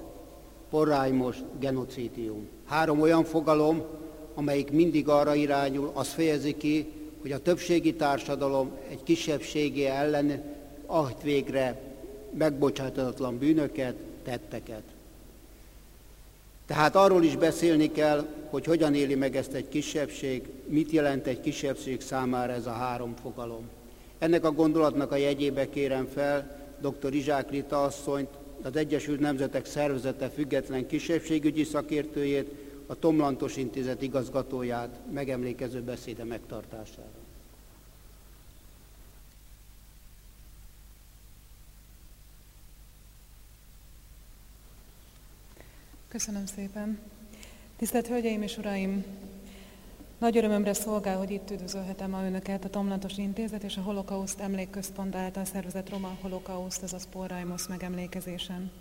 porrájmos, genocidium. Három olyan fogalom, amelyik mindig arra irányul, az fejezi ki, hogy a többségi társadalom egy kisebbségé ellen aht végre megbocsátatlan bűnöket, tetteket. Tehát arról is beszélni kell, hogy hogyan éli meg ezt egy kisebbség, mit jelent egy kisebbség számára ez a három fogalom. Ennek a gondolatnak a jegyébe kérem fel dr. Izsák Rita asszonyt, az Egyesült Nemzetek Szervezete független kisebbségügyi szakértőjét, a Tomlantos Intézet igazgatóját megemlékező beszéde megtartására. Köszönöm szépen. Tisztelt Hölgyeim és Uraim! Nagy örömömre szolgál, hogy itt üdvözölhetem a Önöket a Tomlantos Intézet és a Holokauszt Emlékközpont által szervezett Roma Holokauszt, azaz Porrajmosz megemlékezésen.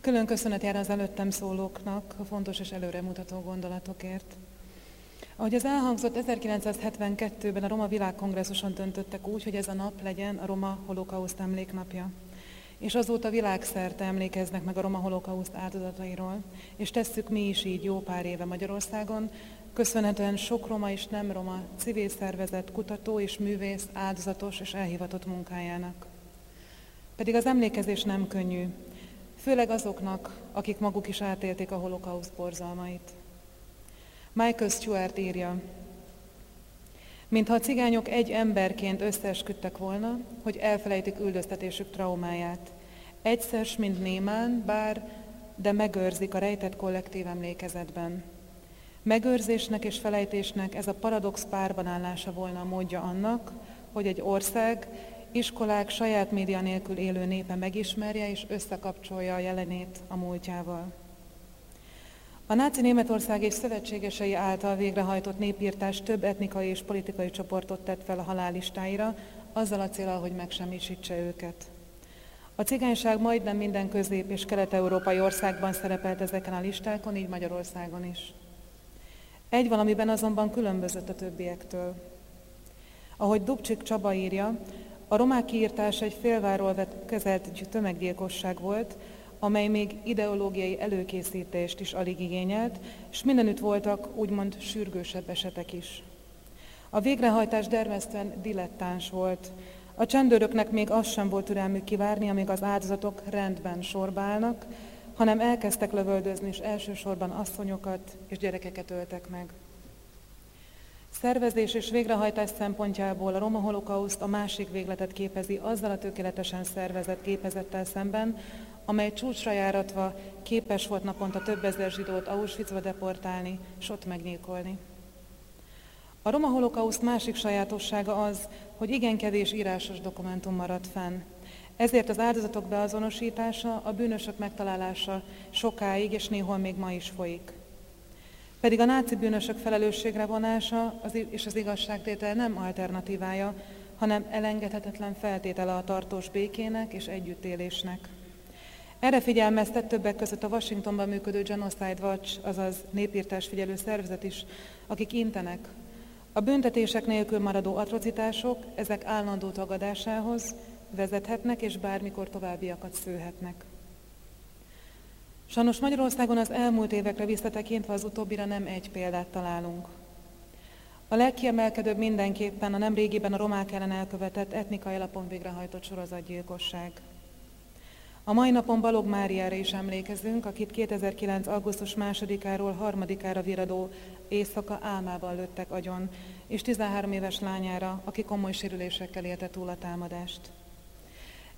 Külön köszönet jár az előttem szólóknak a fontos és előremutató gondolatokért. Ahogy az elhangzott, 1972-ben a Roma Világkongresszuson döntöttek úgy, hogy ez a nap legyen a Roma Holokauszt emléknapja és azóta világszerte emlékeznek meg a roma holokauszt áldozatairól, és tesszük mi is így jó pár éve Magyarországon, köszönhetően sok roma és nem roma civil szervezet, kutató és művész áldozatos és elhivatott munkájának. Pedig az emlékezés nem könnyű, főleg azoknak, akik maguk is átélték a holokauszt borzalmait. Michael Stewart írja, mintha a cigányok egy emberként összeesküdtek volna, hogy elfelejtik üldöztetésük traumáját. Egyszer, mint némán, bár, de megőrzik a rejtett kollektív emlékezetben. Megőrzésnek és felejtésnek ez a paradox párban állása volna a módja annak, hogy egy ország, iskolák saját média nélkül élő népe megismerje és összekapcsolja a jelenét a múltjával. A náci Németország és szövetségesei által végrehajtott népírtás több etnikai és politikai csoportot tett fel a halállistáira, azzal a célral, hogy megsemmisítse őket. A cigányság majdnem minden közép- és kelet-európai országban szerepelt ezeken a listákon, így Magyarországon is. Egy valamiben azonban különbözött a többiektől. Ahogy Dubcsik Csaba írja, a romák kiírtása egy félváról kezelt tömeggyilkosság volt, amely még ideológiai előkészítést is alig igényelt, és mindenütt voltak úgymond sürgősebb esetek is. A végrehajtás dermesztően dilettáns volt. A csendőröknek még az sem volt türelmük kivárni, amíg az áldozatok rendben sorba állnak, hanem elkezdtek lövöldözni, és elsősorban asszonyokat és gyerekeket öltek meg. Szervezés és végrehajtás szempontjából a roma holokauszt a másik végletet képezi azzal a tökéletesen szervezett gépezettel szemben, amely csúcsra járatva képes volt naponta több ezer zsidót Auschwitzba deportálni, és ott megnyilkolni. A roma holokauszt másik sajátossága az, hogy igen kevés írásos dokumentum maradt fenn. Ezért az áldozatok beazonosítása, a bűnösök megtalálása sokáig és néhol még ma is folyik. Pedig a náci bűnösök felelősségre vonása és az igazságtétel nem alternatívája, hanem elengedhetetlen feltétele a tartós békének és együttélésnek. Erre figyelmeztet többek között a Washingtonban működő Genocide Watch, azaz népírtás figyelő szervezet is, akik intenek. A büntetések nélkül maradó atrocitások ezek állandó tagadásához vezethetnek, és bármikor továbbiakat szőhetnek. Sajnos Magyarországon az elmúlt évekre visszatekintve az utóbbira nem egy példát találunk. A legkiemelkedőbb mindenképpen a nem régiben a romák ellen elkövetett etnikai alapon végrehajtott sorozatgyilkosság. A mai napon Balog Máriára is emlékezünk, akit 2009. augusztus 2-áról 3-ára viradó éjszaka álmával lőttek agyon, és 13 éves lányára, aki komoly sérülésekkel élte túl a támadást.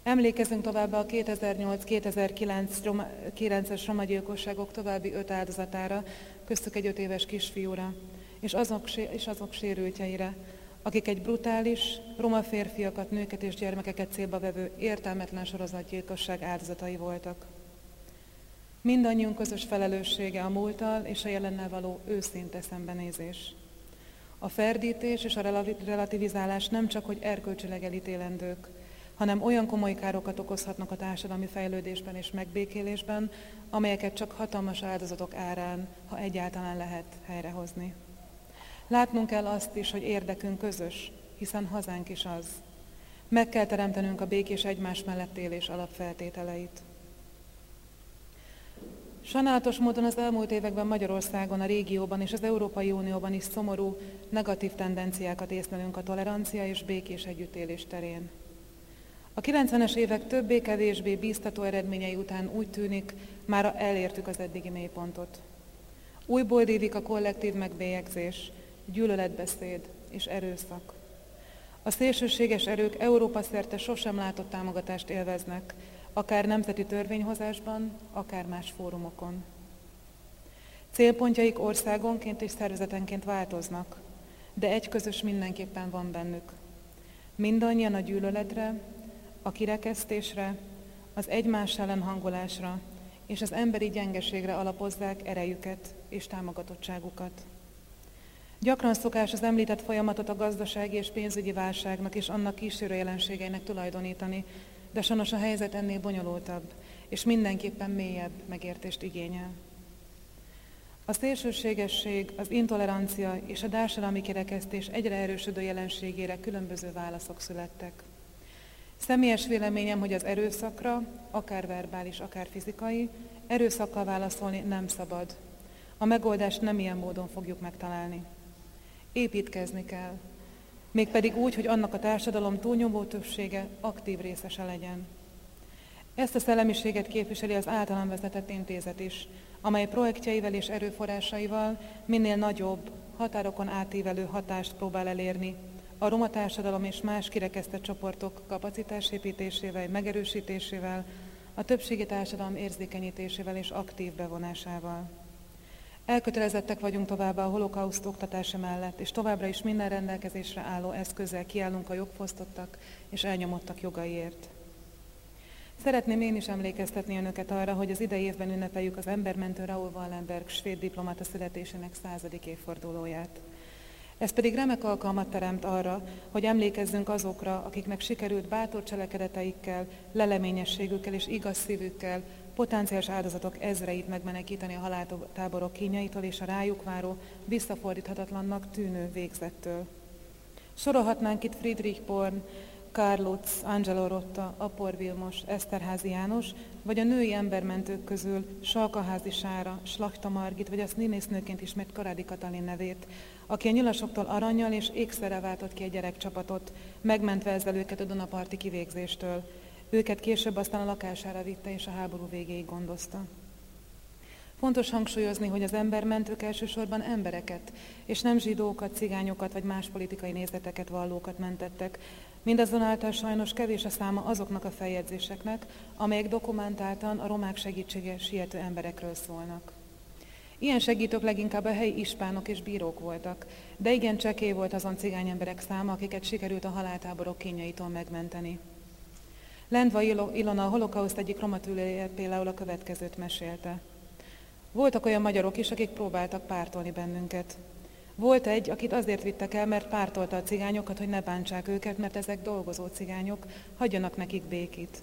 Emlékezünk továbbá a 2008-2009-es romagyilkosságok további öt áldozatára, köztük egy öt éves kisfiúra, és azok, és azok sérültjeire, akik egy brutális, roma férfiakat, nőket és gyermekeket célba vevő értelmetlen sorozatgyilkosság áldozatai voltak. Mindannyiunk közös felelőssége a múlttal és a jelennel való őszinte szembenézés. A ferdítés és a relativizálás nem csak, hogy erkölcsileg elítélendők, hanem olyan komoly károkat okozhatnak a társadalmi fejlődésben és megbékélésben, amelyeket csak hatalmas áldozatok árán, ha egyáltalán lehet helyrehozni. Látnunk kell azt is, hogy érdekünk közös, hiszen hazánk is az. Meg kell teremtenünk a békés egymás mellett élés alapfeltételeit. Sajnálatos módon az elmúlt években Magyarországon, a régióban és az Európai Unióban is szomorú, negatív tendenciákat észlelünk a tolerancia és békés együttélés terén. A 90-es évek többé-kevésbé bíztató eredményei után úgy tűnik, már elértük az eddigi mélypontot. Újból délik a kollektív megbélyegzés, gyűlöletbeszéd és erőszak. A szélsőséges erők Európa szerte sosem látott támogatást élveznek, akár nemzeti törvényhozásban, akár más fórumokon. Célpontjaik országonként és szervezetenként változnak, de egy közös mindenképpen van bennük. Mindannyian a gyűlöletre, a kirekesztésre, az egymás ellen hangolásra és az emberi gyengeségre alapozzák erejüket és támogatottságukat. Gyakran szokás az említett folyamatot a gazdasági és pénzügyi válságnak és annak kísérő jelenségeinek tulajdonítani, de sajnos a helyzet ennél bonyolultabb, és mindenképpen mélyebb megértést igényel. A szélsőségesség, az intolerancia és a társadalmi kirekesztés egyre erősödő jelenségére különböző válaszok születtek. Személyes véleményem, hogy az erőszakra, akár verbális, akár fizikai, erőszakkal válaszolni nem szabad. A megoldást nem ilyen módon fogjuk megtalálni. Építkezni kell, mégpedig úgy, hogy annak a társadalom túlnyomó többsége aktív részese legyen. Ezt a szellemiséget képviseli az általam vezetett intézet is, amely projektjeivel és erőforrásaival minél nagyobb, határokon átívelő hatást próbál elérni, a roma társadalom és más kirekesztett csoportok kapacitásépítésével, megerősítésével, a többségi társadalom érzékenyítésével és aktív bevonásával. Elkötelezettek vagyunk továbbá a holokauszt oktatása mellett, és továbbra is minden rendelkezésre álló eszközzel kiállunk a jogfosztottak és elnyomottak jogaiért. Szeretném én is emlékeztetni önöket arra, hogy az idei évben ünnepeljük az embermentő Raoul Wallenberg svéd diplomata születésének századik évfordulóját. Ez pedig remek alkalmat teremt arra, hogy emlékezzünk azokra, akiknek sikerült bátor cselekedeteikkel, leleményességükkel és igaz szívükkel potenciális áldozatok ezreit megmenekíteni a haláltáborok kínjaitól és a rájuk váró, visszafordíthatatlannak tűnő végzettől. Sorolhatnánk itt Friedrich Born, Karl Angelo Rotta, Apor Vilmos, Eszterházi János, vagy a női embermentők közül Salkaházi Sára, Slachta Margit, vagy a színésznőként ismert Karádi Katalin nevét, aki a nyilasoktól aranyjal és ékszerre váltott ki egy gyerekcsapatot, megmentve ezzel őket a Dunaparti kivégzéstől, őket később aztán a lakására vitte és a háború végéig gondozta. Fontos hangsúlyozni, hogy az embermentők elsősorban embereket, és nem zsidókat, cigányokat vagy más politikai nézeteket vallókat mentettek. Mindazonáltal sajnos kevés a száma azoknak a feljegyzéseknek, amelyek dokumentáltan a romák segítsége siető emberekről szólnak. Ilyen segítők leginkább a helyi ispánok és bírók voltak, de igen csekély volt azon cigány emberek száma, akiket sikerült a haláltáborok kényaitól megmenteni. Lendva Ilona a holokauszt egyik romatülője például a következőt mesélte. Voltak olyan magyarok is, akik próbáltak pártolni bennünket. Volt egy, akit azért vittek el, mert pártolta a cigányokat, hogy ne bántsák őket, mert ezek dolgozó cigányok, hagyjanak nekik békit.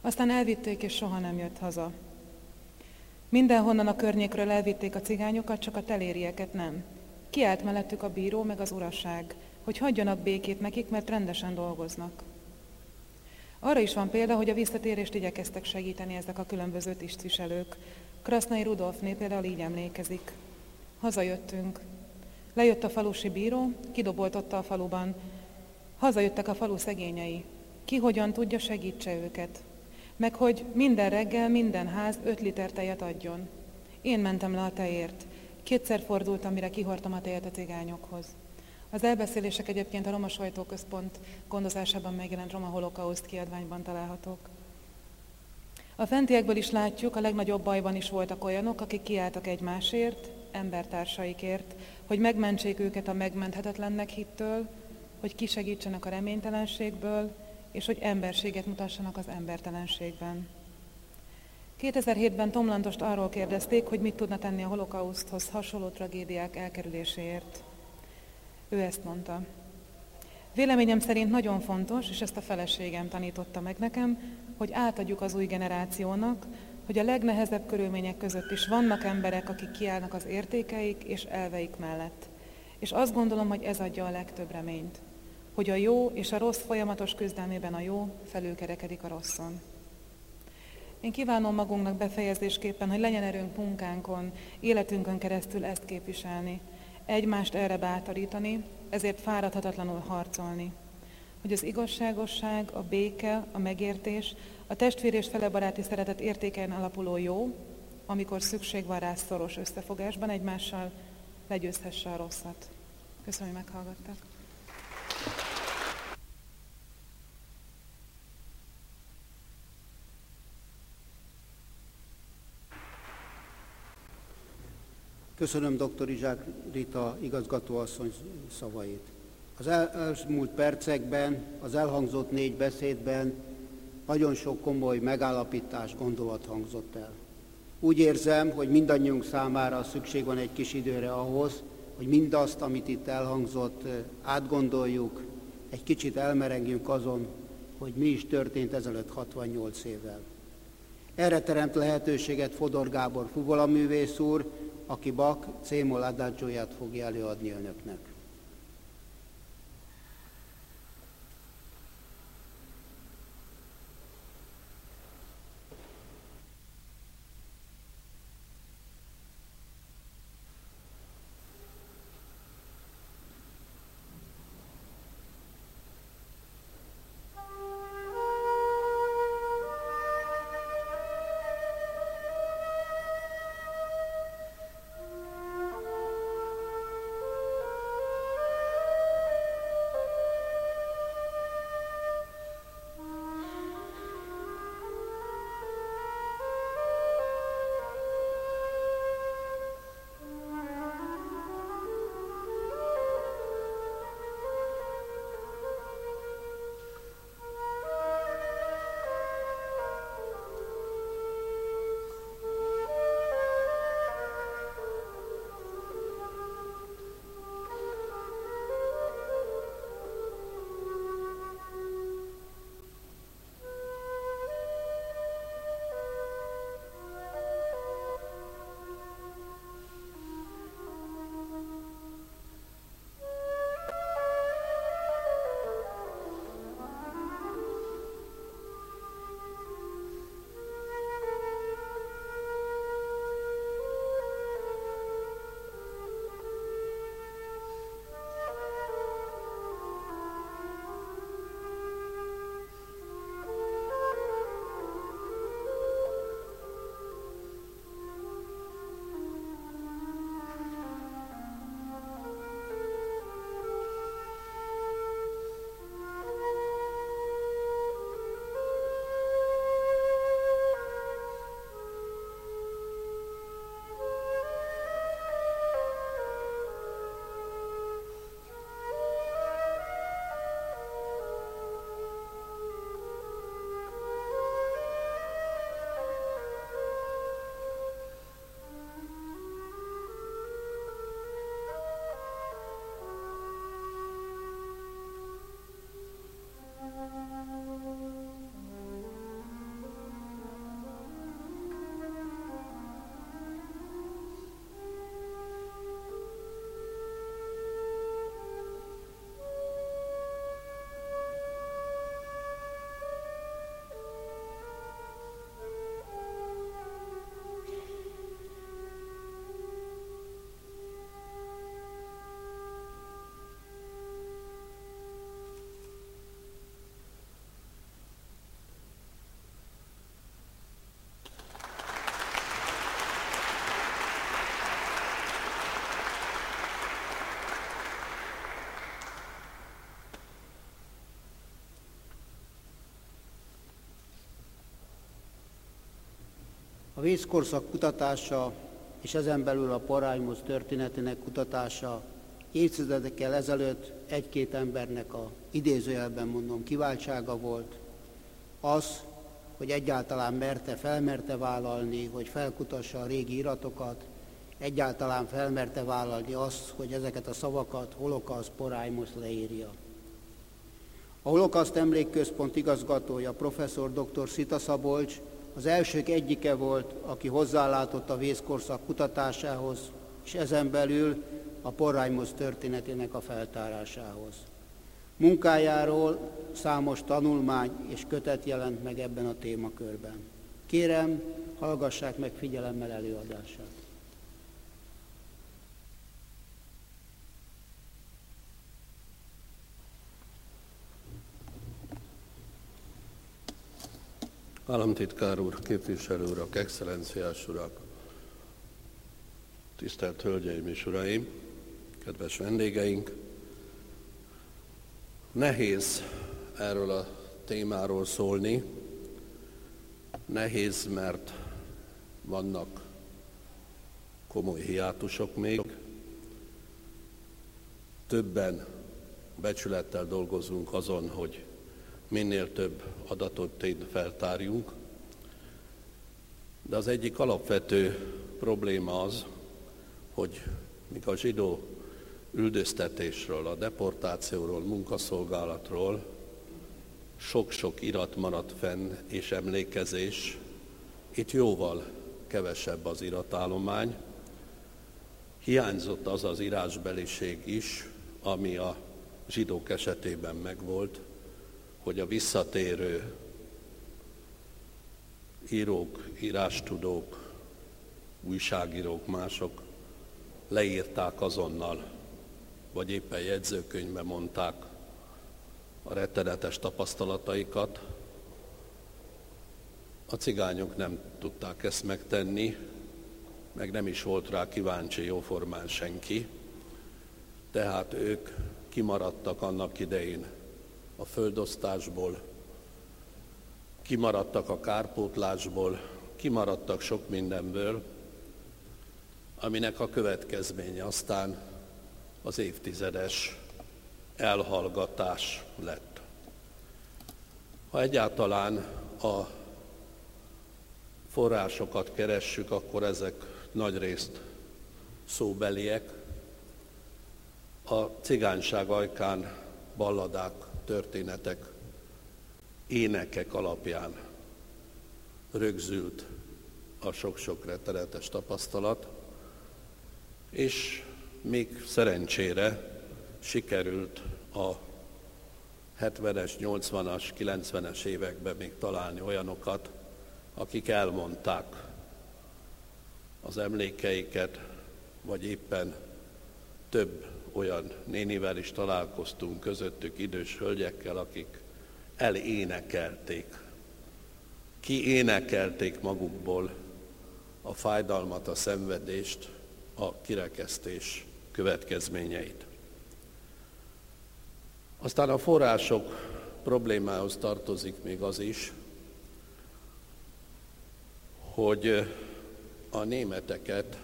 Aztán elvitték, és soha nem jött haza. Mindenhonnan a környékről elvitték a cigányokat, csak a telérieket nem. Kiállt mellettük a bíró, meg az urasság, hogy hagyjanak békét nekik, mert rendesen dolgoznak. Arra is van példa, hogy a visszatérést igyekeztek segíteni ezek a különböző tisztviselők. Krasznai Rudolfné például így emlékezik. Hazajöttünk. Lejött a falusi bíró, kidoboltotta a faluban. Hazajöttek a falu szegényei. Ki hogyan tudja, segítse őket. Meg hogy minden reggel minden ház öt liter tejet adjon. Én mentem le a tejért. Kétszer fordultam, mire kihortam a tejet a cigányokhoz. Az elbeszélések egyébként a Roma Sajtóközpont gondozásában megjelent Roma Holokauszt kiadványban találhatók. A fentiekből is látjuk, a legnagyobb bajban is voltak olyanok, akik kiálltak egymásért, embertársaikért, hogy megmentsék őket a megmenthetetlennek hittől, hogy kisegítsenek a reménytelenségből, és hogy emberséget mutassanak az embertelenségben. 2007-ben Tomlantost arról kérdezték, hogy mit tudna tenni a holokauszthoz hasonló tragédiák elkerüléséért. Ő ezt mondta. Véleményem szerint nagyon fontos, és ezt a feleségem tanította meg nekem, hogy átadjuk az új generációnak, hogy a legnehezebb körülmények között is vannak emberek, akik kiállnak az értékeik és elveik mellett. És azt gondolom, hogy ez adja a legtöbb reményt. hogy a jó és a rossz folyamatos küzdelmében a jó felülkerekedik a rosszon. Én kívánom magunknak befejezésképpen, hogy legyen erőnk munkánkon, életünkön keresztül ezt képviselni, egymást erre bátorítani, ezért fáradhatatlanul harcolni. Hogy az igazságosság, a béke, a megértés, a testvér és felebaráti szeretet értékein alapuló jó, amikor szükség van rá szoros összefogásban egymással, legyőzhesse a rosszat. Köszönöm, hogy meghallgattak. Köszönöm dr. Izsák Rita igazgatóasszony szavait. Az elmúlt percekben, az elhangzott négy beszédben nagyon sok komoly megállapítás, gondolat hangzott el. Úgy érzem, hogy mindannyiunk számára szükség van egy kis időre ahhoz, hogy mindazt, amit itt elhangzott, átgondoljuk, egy kicsit elmerengjünk azon, hogy mi is történt ezelőtt 68 évvel. Erre teremt lehetőséget Fodor Gábor fuvolaművész úr, aki Bach C-moll fogja előadni önöknek. A vészkorszak kutatása és ezen belül a paránymoz történetének kutatása évtizedekkel ezelőtt egy-két embernek a idézőjelben mondom kiváltsága volt. Az, hogy egyáltalán merte, felmerte vállalni, hogy felkutassa a régi iratokat, egyáltalán felmerte vállalni azt, hogy ezeket a szavakat holokauszt porájmosz leírja. A Holokaszt Emlékközpont igazgatója professzor dr. Szita Szabolcs az elsők egyike volt, aki hozzálátott a vészkorszak kutatásához, és ezen belül a porrájmoz történetének a feltárásához. Munkájáról számos tanulmány és kötet jelent meg ebben a témakörben. Kérem, hallgassák meg figyelemmel előadását. Államtitkár úr, képviselő urak, excellenciás urak, tisztelt hölgyeim és uraim, kedves vendégeink! Nehéz erről a témáról szólni, nehéz, mert vannak komoly hiátusok még, többen becsülettel dolgozunk azon, hogy minél több adatot feltárjunk, de az egyik alapvető probléma az, hogy míg a zsidó üldöztetésről, a deportációról, munkaszolgálatról sok-sok irat maradt fenn és emlékezés, itt jóval kevesebb az iratállomány. Hiányzott az az írásbeliség is, ami a zsidók esetében megvolt, hogy a visszatérő írók, írástudók, újságírók, mások leírták azonnal, vagy éppen jegyzőkönyvben mondták a rettenetes tapasztalataikat. A cigányok nem tudták ezt megtenni, meg nem is volt rá kíváncsi jóformán senki, tehát ők kimaradtak annak idején a földosztásból, kimaradtak a kárpótlásból, kimaradtak sok mindenből, aminek a következménye aztán az évtizedes elhallgatás lett. Ha egyáltalán a forrásokat keressük, akkor ezek nagy részt szóbeliek. A cigányság ajkán balladák, történetek, énekek alapján rögzült a sok-sok rettenetes tapasztalat, és még szerencsére sikerült a 70-es, 80-as, 90-es években még találni olyanokat, akik elmondták az emlékeiket, vagy éppen több olyan nénivel is találkoztunk közöttük idős hölgyekkel, akik elénekelték, ki énekelték magukból a fájdalmat, a szenvedést, a kirekesztés következményeit. Aztán a források problémához tartozik még az is, hogy a németeket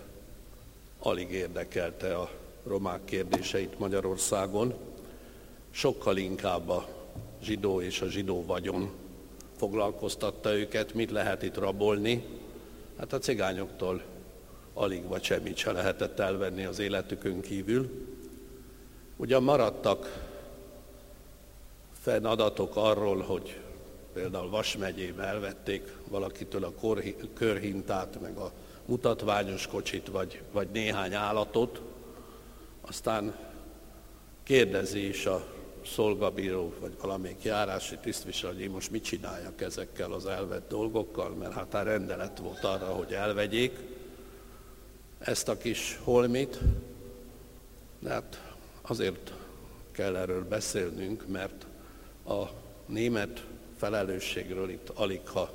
alig érdekelte a romák kérdéseit Magyarországon, sokkal inkább a zsidó és a zsidó vagyon foglalkoztatta őket, mit lehet itt rabolni. Hát a cigányoktól alig vagy semmit se lehetett elvenni az életükön kívül. Ugyan maradtak fenn adatok arról, hogy például Vas megyében elvették valakitől a körhintát, meg a mutatványos kocsit, vagy, vagy néhány állatot, aztán kérdezi is a szolgabíró, vagy valamelyik járási tisztviselő, hogy most mit csináljak ezekkel az elvett dolgokkal, mert hát a rendelet volt arra, hogy elvegyék ezt a kis holmit, de hát azért kell erről beszélnünk, mert a német felelősségről itt alig ha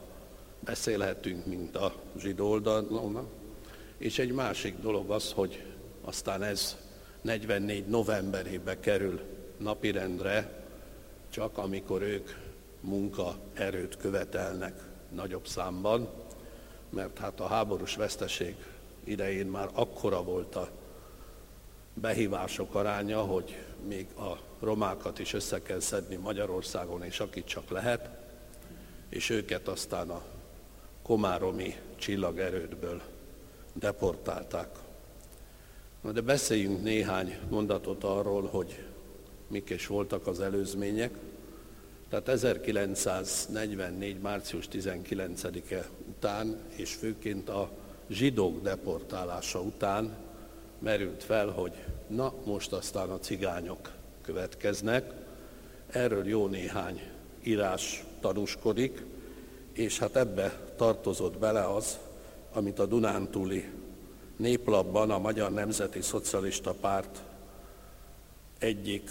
beszélhetünk, mint a zsidó oldalon. És egy másik dolog az, hogy aztán ez 44 novemberébe kerül napirendre, csak amikor ők munkaerőt követelnek nagyobb számban, mert hát a háborús veszteség idején már akkora volt a behívások aránya, hogy még a romákat is össze kell szedni Magyarországon, és akit csak lehet, és őket aztán a komáromi csillagerődből deportálták. Na de beszéljünk néhány mondatot arról, hogy mik is voltak az előzmények. Tehát 1944. március 19-e után, és főként a zsidók deportálása után merült fel, hogy na most aztán a cigányok következnek, Erről jó néhány írás tanúskodik, és hát ebbe tartozott bele az, amit a Dunántúli néplapban a Magyar Nemzeti Szocialista Párt egyik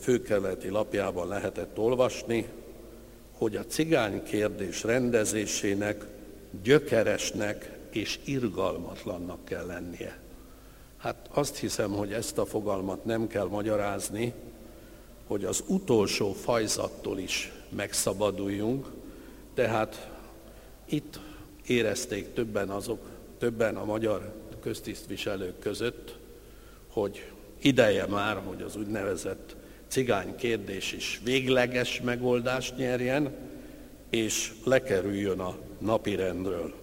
főkeleti lapjában lehetett olvasni, hogy a cigány kérdés rendezésének gyökeresnek és irgalmatlannak kell lennie. Hát azt hiszem, hogy ezt a fogalmat nem kell magyarázni, hogy az utolsó fajzattól is megszabaduljunk, tehát itt érezték többen azok, többen a magyar köztisztviselők között, hogy ideje már, hogy az úgynevezett cigány kérdés is végleges megoldást nyerjen, és lekerüljön a napirendről.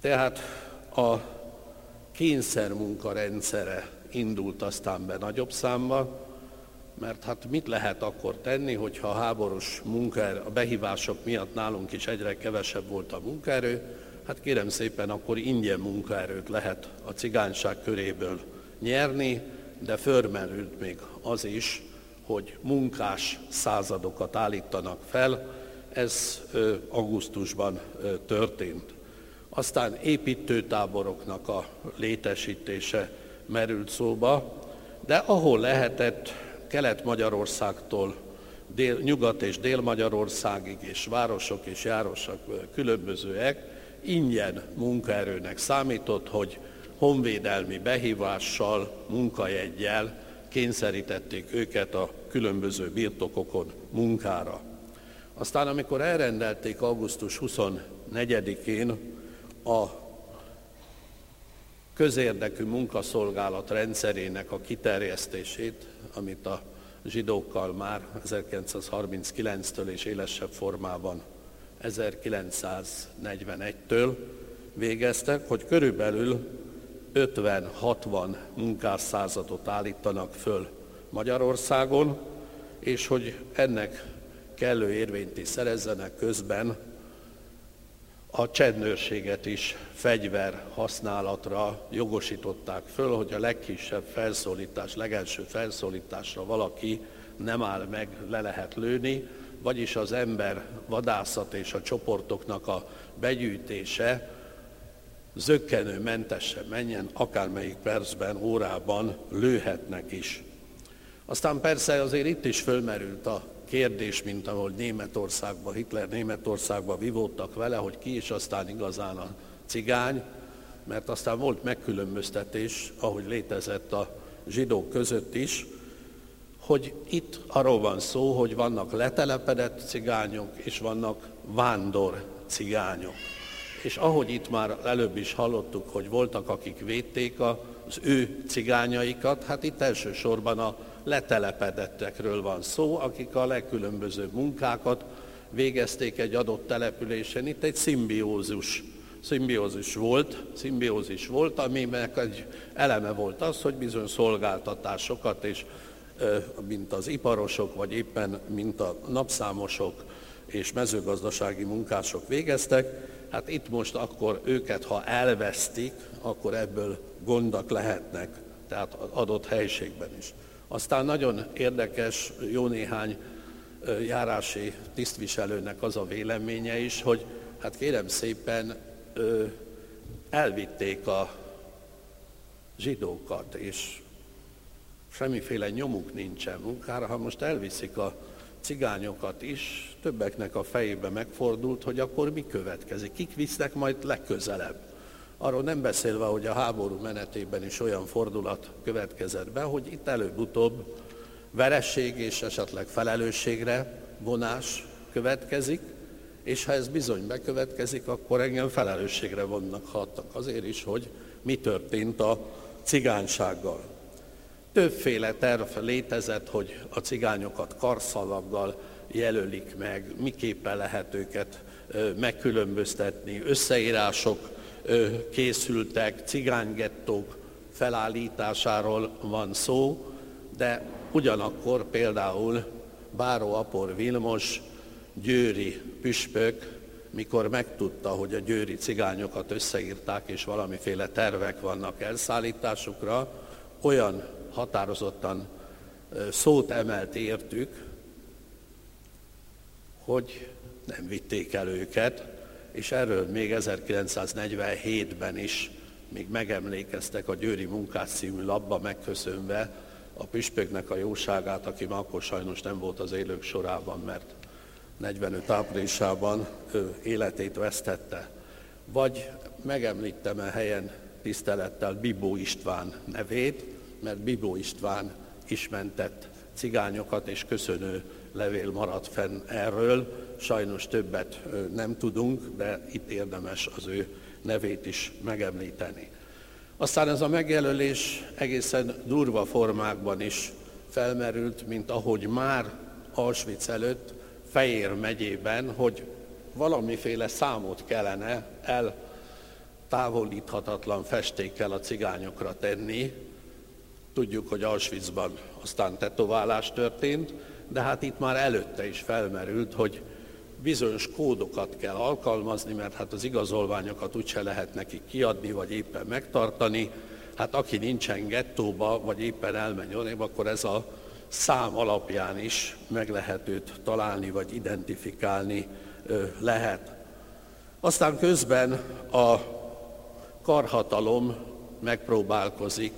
Tehát a kényszermunka rendszere indult aztán be nagyobb számba, mert hát mit lehet akkor tenni, hogyha a háborús munkaerő, a behívások miatt nálunk is egyre kevesebb volt a munkaerő, hát kérem szépen, akkor ingyen munkaerőt lehet a cigányság köréből nyerni, de förmerült még az is, hogy munkás századokat állítanak fel, ez augusztusban történt. Aztán építőtáboroknak a létesítése merült szóba, de ahol lehetett, Kelet-Magyarországtól dél, Nyugat- és Dél-Magyarországig, és városok és járosok különbözőek, ingyen munkaerőnek számított, hogy honvédelmi behívással, munkajegyel kényszerítették őket a különböző birtokokon munkára. Aztán, amikor elrendelték augusztus 24-én a közérdekű munkaszolgálat rendszerének a kiterjesztését, amit a zsidókkal már 1939-től és élesebb formában 1941-től végeztek, hogy körülbelül 50-60 munkásszázadot állítanak föl Magyarországon, és hogy ennek kellő érvényt is szerezzenek közben a csendőrséget is fegyver használatra jogosították föl, hogy a legkisebb felszólítás, legelső felszólításra valaki nem áll meg, le lehet lőni, vagyis az ember vadászat és a csoportoknak a begyűjtése zöggenőmentesen menjen, akármelyik percben, órában lőhetnek is. Aztán persze azért itt is fölmerült a kérdés, mint ahol Németországban, Hitler Németországban vivódtak vele, hogy ki is aztán igazán a cigány, mert aztán volt megkülönböztetés, ahogy létezett a zsidók között is, hogy itt arról van szó, hogy vannak letelepedett cigányok, és vannak vándor cigányok. És ahogy itt már előbb is hallottuk, hogy voltak, akik védték az ő cigányaikat, hát itt elsősorban a letelepedettekről van szó, akik a legkülönbözőbb munkákat végezték egy adott településen. Itt egy szimbiózus, szimbiózus volt, szimbiózis volt, aminek egy eleme volt az, hogy bizony szolgáltatásokat és mint az iparosok, vagy éppen mint a napszámosok és mezőgazdasági munkások végeztek, hát itt most akkor őket, ha elvesztik, akkor ebből gondok lehetnek, tehát adott helyiségben is. Aztán nagyon érdekes, jó néhány járási tisztviselőnek az a véleménye is, hogy hát kérem szépen elvitték a zsidókat, és semmiféle nyomuk nincsen munkára, ha most elviszik a cigányokat is, többeknek a fejébe megfordult, hogy akkor mi következik, kik visznek majd legközelebb. Arról nem beszélve, hogy a háború menetében is olyan fordulat következett be, hogy itt előbb-utóbb veresség és esetleg felelősségre vonás következik, és ha ez bizony bekövetkezik, akkor engem felelősségre vonnak hattak azért is, hogy mi történt a cigánysággal. Többféle terv létezett, hogy a cigányokat karszalaggal jelölik meg, miképpen lehet őket megkülönböztetni, összeírások készültek, cigánygettók felállításáról van szó, de ugyanakkor például Báró Apor Vilmos győri püspök, mikor megtudta, hogy a győri cigányokat összeírták, és valamiféle tervek vannak elszállításukra, olyan határozottan szót emelt értük, hogy nem vitték el őket, és erről még 1947-ben is még megemlékeztek a Győri Munkás című labba megköszönve a püspöknek a jóságát, aki ma akkor sajnos nem volt az élők sorában, mert 45 áprilisában ő életét vesztette. Vagy megemlítem a helyen tisztelettel Bibó István nevét, mert Bibó István is mentett cigányokat, és köszönő levél maradt fenn erről. Sajnos többet nem tudunk, de itt érdemes az ő nevét is megemlíteni. Aztán ez a megjelölés egészen durva formákban is felmerült, mint ahogy már Auschwitz előtt Fejér megyében, hogy valamiféle számot kellene el távolíthatatlan festékkel a cigányokra tenni. Tudjuk, hogy Auschwitzban aztán tetoválás történt, de hát itt már előtte is felmerült, hogy bizonyos kódokat kell alkalmazni, mert hát az igazolványokat úgyse lehet neki kiadni, vagy éppen megtartani. Hát aki nincsen gettóba, vagy éppen elmegy onnébb, akkor ez a szám alapján is meg lehet őt találni, vagy identifikálni lehet. Aztán közben a karhatalom megpróbálkozik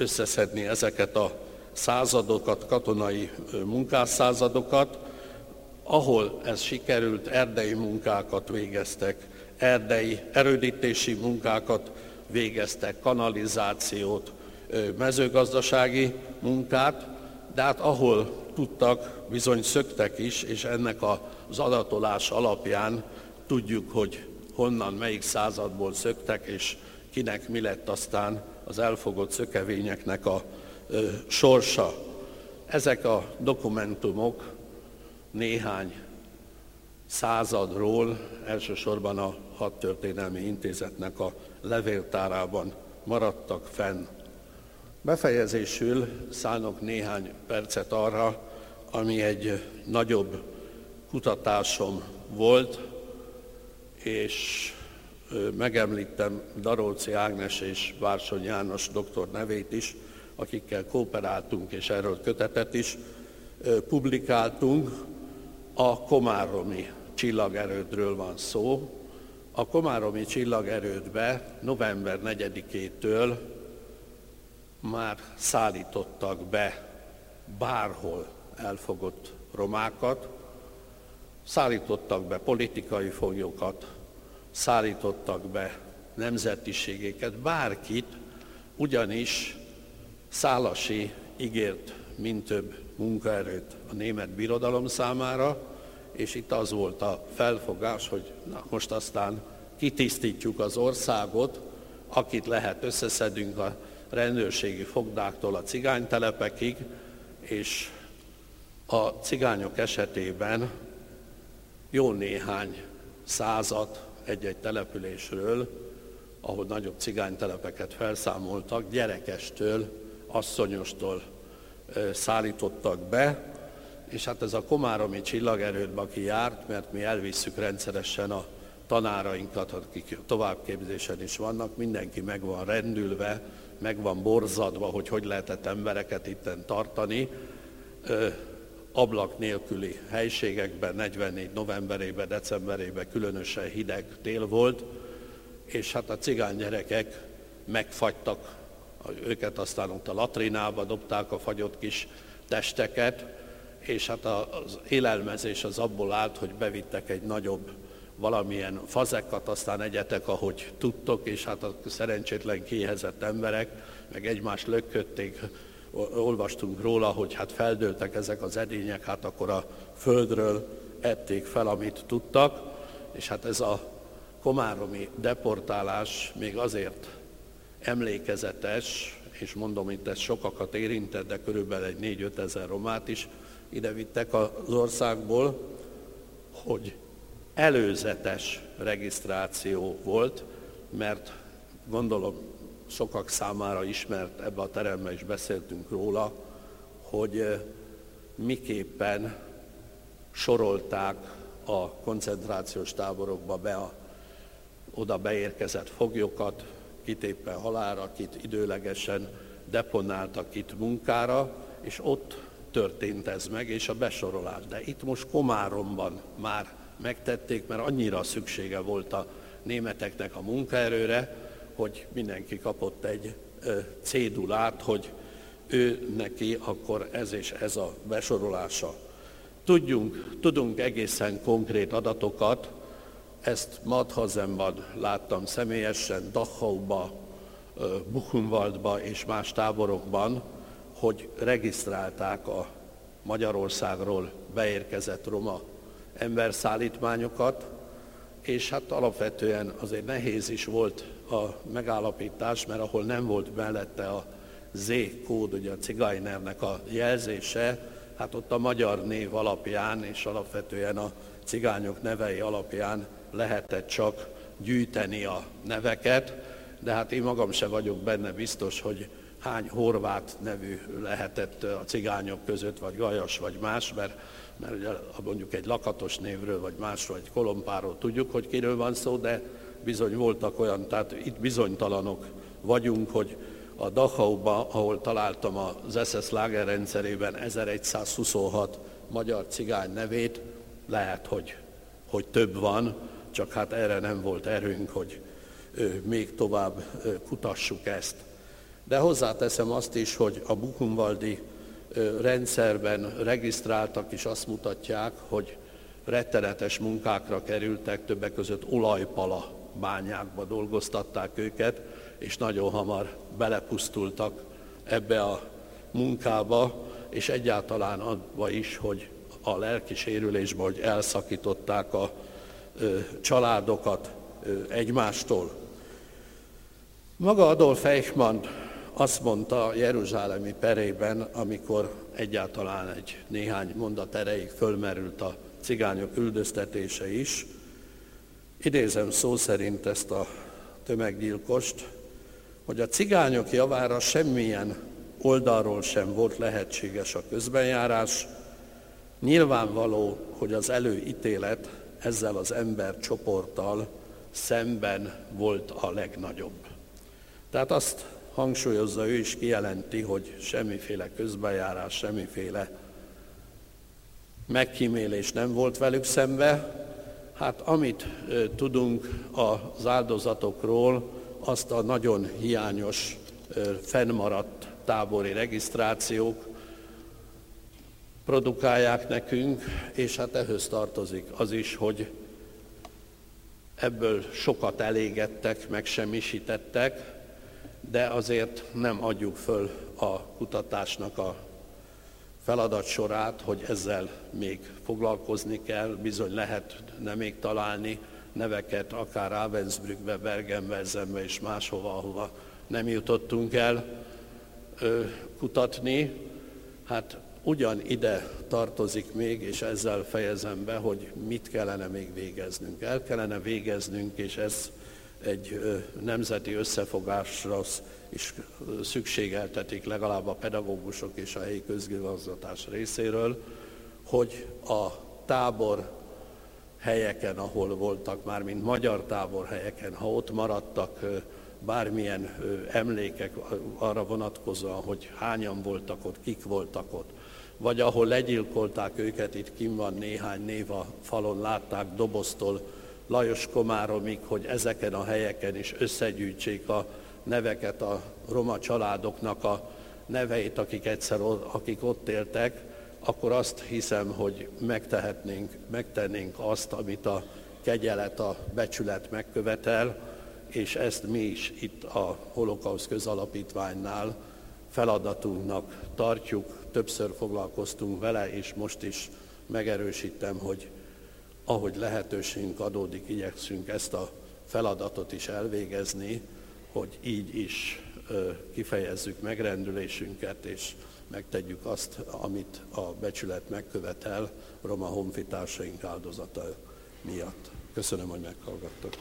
összeszedni ezeket a századokat, katonai munkásszázadokat, ahol ez sikerült, erdei munkákat végeztek, erdei erődítési munkákat végeztek, kanalizációt, mezőgazdasági munkát, de hát ahol tudtak, bizony szöktek is, és ennek az adatolás alapján tudjuk, hogy honnan, melyik századból szöktek, és kinek mi lett aztán az elfogott szökevényeknek a ö, sorsa. Ezek a dokumentumok néhány századról, elsősorban a hadtörténelmi intézetnek a levéltárában maradtak fenn. Befejezésül szánok néhány percet arra, ami egy nagyobb kutatásom volt, és megemlítem Darolci Ágnes és Vársony János doktor nevét is, akikkel kooperáltunk, és erről kötetet is publikáltunk. A Komáromi csillagerődről van szó. A Komáromi csillagerődbe november 4-től már szállítottak be bárhol elfogott romákat, szállítottak be politikai foglyokat, szállítottak be nemzetiségeket, bárkit, ugyanis Szálasi ígért mint több munkaerőt a német birodalom számára, és itt az volt a felfogás, hogy na, most aztán kitisztítjuk az országot, akit lehet összeszedünk a rendőrségi fogdáktól a cigánytelepekig, és a cigányok esetében jó néhány százat egy-egy településről, ahol nagyobb cigánytelepeket felszámoltak, gyerekestől, asszonyostól szállítottak be, és hát ez a komáromi csillagerődbe, aki járt, mert mi elvisszük rendszeresen a tanárainkat, akik továbbképzésen is vannak, mindenki meg van rendülve, meg van borzadva, hogy hogy lehetett embereket itten tartani, ablak nélküli helységekben, 44 novemberében, decemberében különösen hideg tél volt, és hát a cigány gyerekek megfagytak, őket aztán ott a latrinába dobták a fagyott kis testeket, és hát az élelmezés az abból állt, hogy bevittek egy nagyobb valamilyen fazekat, aztán egyetek, ahogy tudtok, és hát a szerencsétlen kiéhezett emberek meg egymást lökkötték, olvastunk róla, hogy hát feldőltek ezek az edények, hát akkor a földről ették fel, amit tudtak, és hát ez a komáromi deportálás még azért emlékezetes, és mondom, itt ez sokakat érintett, de körülbelül egy 4-5 ezer romát is ide vittek az országból, hogy előzetes regisztráció volt, mert gondolom sokak számára ismert, ebbe a teremben is beszéltünk róla, hogy miképpen sorolták a koncentrációs táborokba be a oda beérkezett foglyokat, kit éppen halára, kit időlegesen deponáltak itt munkára, és ott történt ez meg, és a besorolás. De itt most Komáromban már megtették, mert annyira szüksége volt a németeknek a munkaerőre, hogy mindenki kapott egy cédulát, hogy ő neki akkor ez és ez a besorolása. Tudjunk, tudunk egészen konkrét adatokat, ezt Madhazenban láttam személyesen, Dachauba, Buchenwaldba és más táborokban, hogy regisztrálták a Magyarországról beérkezett roma emberszállítmányokat, és hát alapvetően azért nehéz is volt a megállapítás, mert ahol nem volt mellette a Z kód, ugye a cigánynernek a jelzése, hát ott a magyar név alapján és alapvetően a cigányok nevei alapján lehetett csak gyűjteni a neveket, de hát én magam se vagyok benne biztos, hogy hány horvát nevű lehetett a cigányok között, vagy gajas, vagy más, mert, mert ugye mondjuk egy lakatos névről, vagy másról, egy kolompáról tudjuk, hogy kiről van szó, de bizony voltak olyan, tehát itt bizonytalanok vagyunk, hogy a Dachauba, ahol találtam az SS Lager rendszerében 1126 magyar cigány nevét, lehet, hogy, hogy több van, csak hát erre nem volt erőnk, hogy még tovább kutassuk ezt. De hozzáteszem azt is, hogy a Buchenwaldi rendszerben regisztráltak is azt mutatják, hogy rettenetes munkákra kerültek, többek között olajpala bányákba dolgoztatták őket, és nagyon hamar belepusztultak ebbe a munkába, és egyáltalán abba is, hogy a lelki sérülésbe, hogy elszakították a ö, családokat ö, egymástól. Maga Adolf Eichmann azt mondta Jeruzsálemi perében, amikor egyáltalán egy néhány mondat erejéig fölmerült a cigányok üldöztetése is, idézem szó szerint ezt a tömeggyilkost, hogy a cigányok javára semmilyen oldalról sem volt lehetséges a közbenjárás, nyilvánvaló, hogy az előítélet ezzel az ember csoporttal szemben volt a legnagyobb. Tehát azt hangsúlyozza, ő is kijelenti, hogy semmiféle közbejárás, semmiféle megkímélés nem volt velük szembe. Hát amit tudunk az áldozatokról, azt a nagyon hiányos, fennmaradt tábori regisztrációk produkálják nekünk, és hát ehhez tartozik az is, hogy ebből sokat elégettek, megsemmisítettek, de azért nem adjuk föl a kutatásnak a feladat sorát, hogy ezzel még foglalkozni kell, bizony lehet nem még találni neveket, akár Ravensbrückbe, Bergen-Belsenbe és máshova, ahova nem jutottunk el ö, kutatni. Hát ugyan ide tartozik még, és ezzel fejezem be, hogy mit kellene még végeznünk. El kellene végeznünk, és ez egy nemzeti összefogásra is szükségeltetik legalább a pedagógusok és a helyi közgazgatás részéről, hogy a tábor helyeken, ahol voltak már, mint magyar tábor helyeken, ha ott maradtak bármilyen emlékek arra vonatkozóan, hogy hányan voltak ott, kik voltak ott, vagy ahol legyilkolták őket, itt kim van néhány név a falon, látták doboztól Lajos Komáromig, hogy ezeken a helyeken is összegyűjtsék a neveket a roma családoknak a neveit, akik egyszer akik ott éltek, akkor azt hiszem, hogy megtehetnénk, megtennénk azt, amit a kegyelet, a becsület megkövetel, és ezt mi is itt a Holokausz közalapítványnál feladatunknak tartjuk, többször foglalkoztunk vele, és most is megerősítem, hogy ahogy lehetőségünk adódik, igyekszünk ezt a feladatot is elvégezni, hogy így is kifejezzük megrendülésünket, és megtegyük azt, amit a becsület megkövetel roma honfitársaink áldozata miatt. Köszönöm, hogy meghallgattok.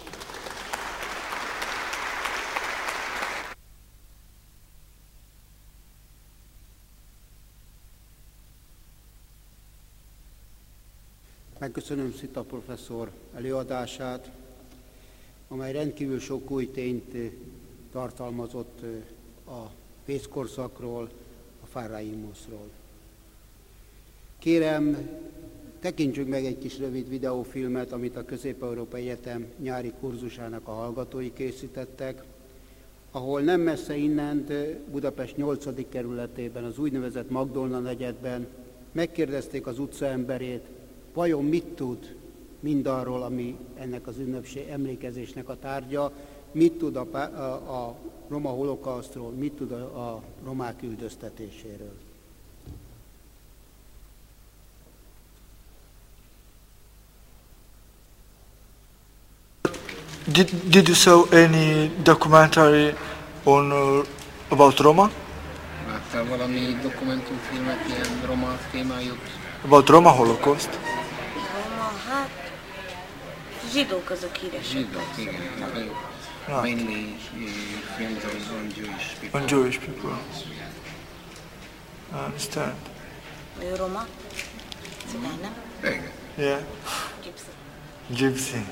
Megköszönöm Szita professzor előadását, amely rendkívül sok új tényt tartalmazott a pénzkorszakról, a Fáraimoszról. Kérem, tekintsünk meg egy kis rövid videófilmet, amit a Közép-Európai Egyetem nyári kurzusának a hallgatói készítettek, ahol nem messze innen, Budapest 8. kerületében, az úgynevezett Magdolna negyedben megkérdezték az utcaemberét, vajon mit tud mindarról, ami ennek az ünnepség emlékezésnek a tárgya, mit tud a, a, a roma holokausztról, mit tud a, a romák üldöztetéséről. Did, did you saw any documentary on uh, about Roma? Láttál valami dokumentumfilmet, ilyen roma témájú? About Roma Holocaust? Roma, hát zsidók azok híresek. Zsidók, igen. Ah. Mainly uh, films on, on Jewish people. On Jewish people. I understand. Roma? Cigány, nem? Igen. Yeah. Gypsy. Gypsy.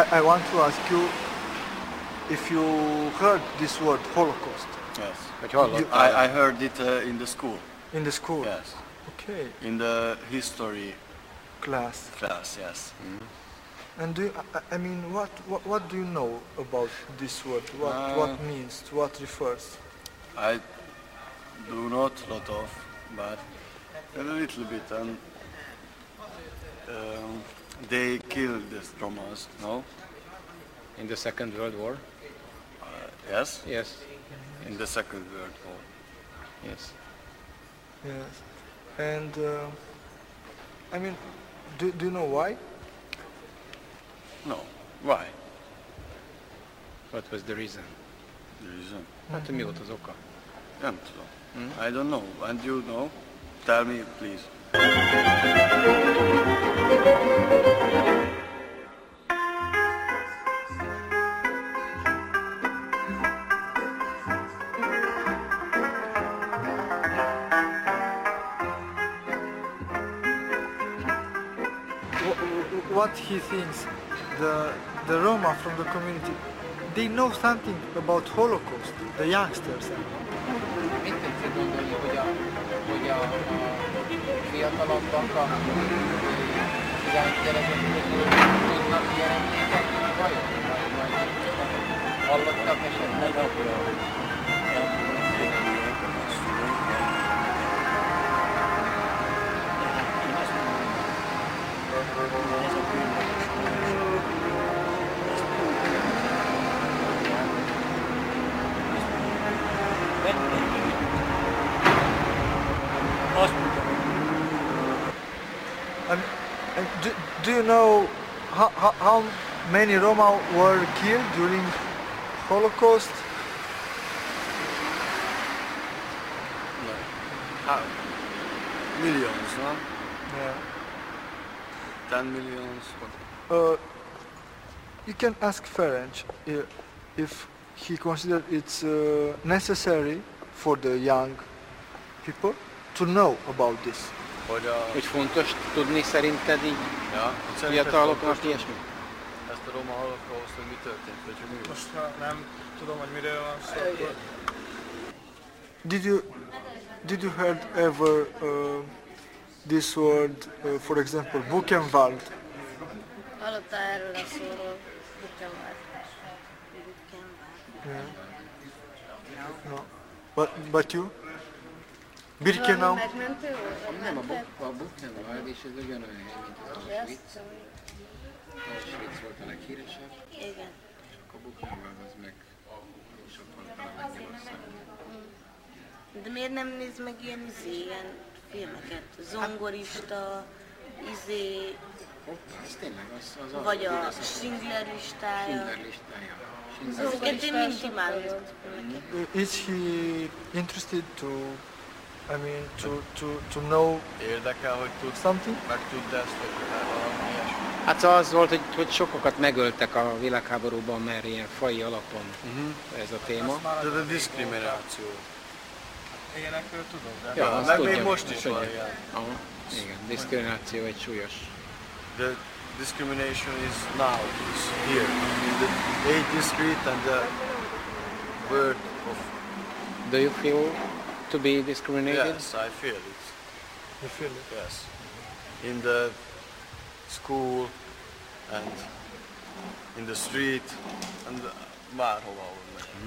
I, I, I want to ask you if you heard this word Holocaust Yes. Hogy hallott? I, I heard it uh, in the school. in the school. Yes. Okay. In the history Class. class, yes. And do you, I, I mean, what, what what do you know about this word? What Uh, what means? To what refers? I do not a lot of, but a little bit. And um, they killed the Romas, no? In the Second World War? Yes? Yes. In the Second World War. Yes. Yes. And uh, I mean, do, do you know why? No. Why? What was the reason? The reason? Hát, hogy mi volt az oka? Nem tudom. I don't know. And you know? Tell me, please. Wh- wh- What he thinks, the the Roma from the community, they know something about Holocaust. The youngsters. Hogy a, hogy a, a do, you know how, how, how many Roma were killed during Holocaust? No. How? Millions, no? Yeah. Ten millions. What? Uh, you can ask Ferenc uh, if he considers it's uh, necessary for the young people to know about this. Hogy a... Hogy fontos tudni szerinted így Ja, fiataloknak ilyesmi? Ezt a roma holokauszt, hogy mi történt, vagy hogy mi volt. Most nem tudom, hogy miről van szó. Did you did you heard ever uh, this word, uh, for example, Buchenwald? Hallottál erről a szóról? Buchenwald. Buchenwald. Yeah. No. But but you? Birkenau. Megmentő volt? Nem, a, Buk, a Buchenwald, és ez ugyanolyan hely, mint az Auschwitz. Auschwitz volt a leghíresebb. Igen. A Buchenwald az meg sok volt a Magyarországon. De miért nem néz meg ilyen, izé, ilyen filmeket? Zongorista, izé, Ez tényleg az, az az vagy a az- az- Schindler listája. Schindler listája. Ezeket én mind imádom. Is he interested to, I mean, to, to, to know Érdekel, hogy tud, something? meg tud ezt, vagy valami ilyesmi. Hát az volt, hogy, hogy sokakat megöltek a világháborúban, mert ilyen fai alapon Mhm. ez a téma. De a diszkrimináció. Ilyenekről tudok, de Ja, azt meg tudja, még most is van ilyen. Aha, igen, diszkrimináció egy súlyos. The discrimination is now, is here. In the age discrete and the word of... Do you feel to be discriminated? Yes, I feel it. You feel it? Yes. In the school and in the street and bárhova, ahol megyek.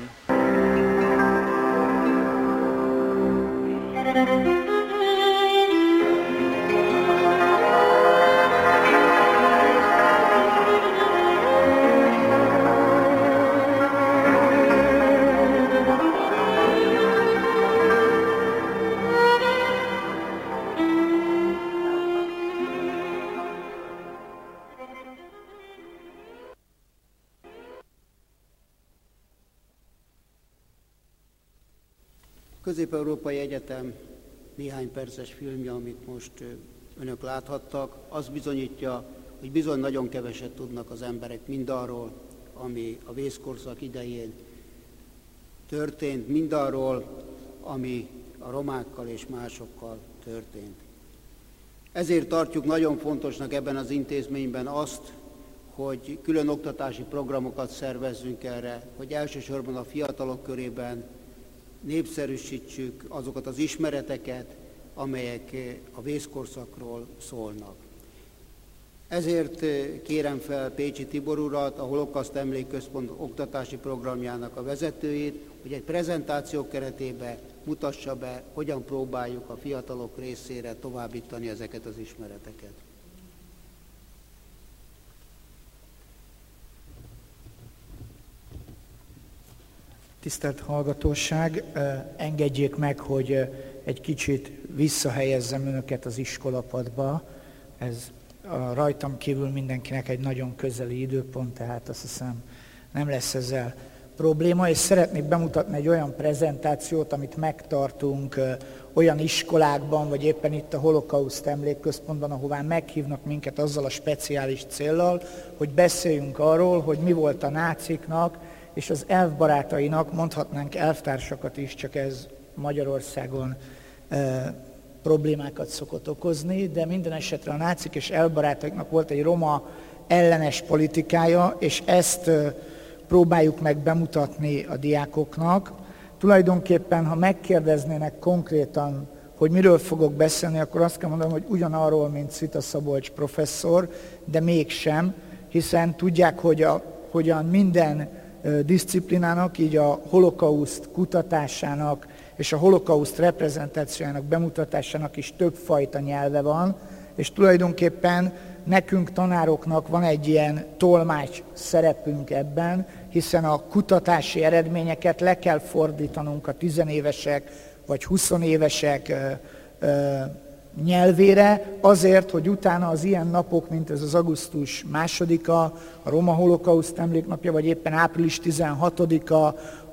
Közép-Európai Egyetem néhány perces filmje, amit most önök láthattak, az bizonyítja, hogy bizony nagyon keveset tudnak az emberek mindarról, ami a vészkorszak idején történt, mindarról, ami a romákkal és másokkal történt. Ezért tartjuk nagyon fontosnak ebben az intézményben azt, hogy külön oktatási programokat szervezzünk erre, hogy elsősorban a fiatalok körében népszerűsítsük azokat az ismereteket, amelyek eh, a vészkorszakról szólnak. Ezért eh, kérem fel Pécsi Tibor urat, a Holokaszt Emlékközpont oktatási programjának a vezetőjét, hogy egy prezentáció keretében mutassa be, hogyan próbáljuk a fiatalok részére továbbítani ezeket az ismereteket. Tisztelt hallgatóság, engedjék meg, hogy egy kicsit visszahelyezzem önöket az iskolapadba. Ez a rajtam kívül mindenkinek egy nagyon közeli időpont, tehát azt hiszem nem lesz ezzel probléma, és szeretnék bemutatni egy olyan prezentációt, amit megtartunk olyan iskolákban, vagy éppen itt a Holokauszt Emlékközpontban, ahová meghívnak minket azzal a speciális céllal, hogy beszéljünk arról, hogy mi volt a náciknak és az elfbarátainak, mondhatnánk elvtársakat is, csak ez Magyarországon e, problémákat szokott okozni, de minden esetre a nácik és elbarátaiknak volt egy roma ellenes politikája, és ezt e, próbáljuk meg bemutatni a diákoknak. Tulajdonképpen, ha megkérdeznének konkrétan, hogy miről fogok beszélni, akkor azt kell mondanom, hogy ugyanarról, mint Szita Szabolcs professzor, de mégsem, hiszen tudják, hogy a, hogyan minden diszciplinának, így a holokauszt kutatásának és a holokauszt reprezentációjának bemutatásának is többfajta nyelve van, és tulajdonképpen nekünk tanároknak van egy ilyen tolmács szerepünk ebben, hiszen a kutatási eredményeket le kell fordítanunk a tizenévesek vagy huszonévesek nyelvére, azért, hogy utána az ilyen napok, mint ez az augusztus másodika, a Roma Holokauszt emléknapja, vagy éppen április 16-a,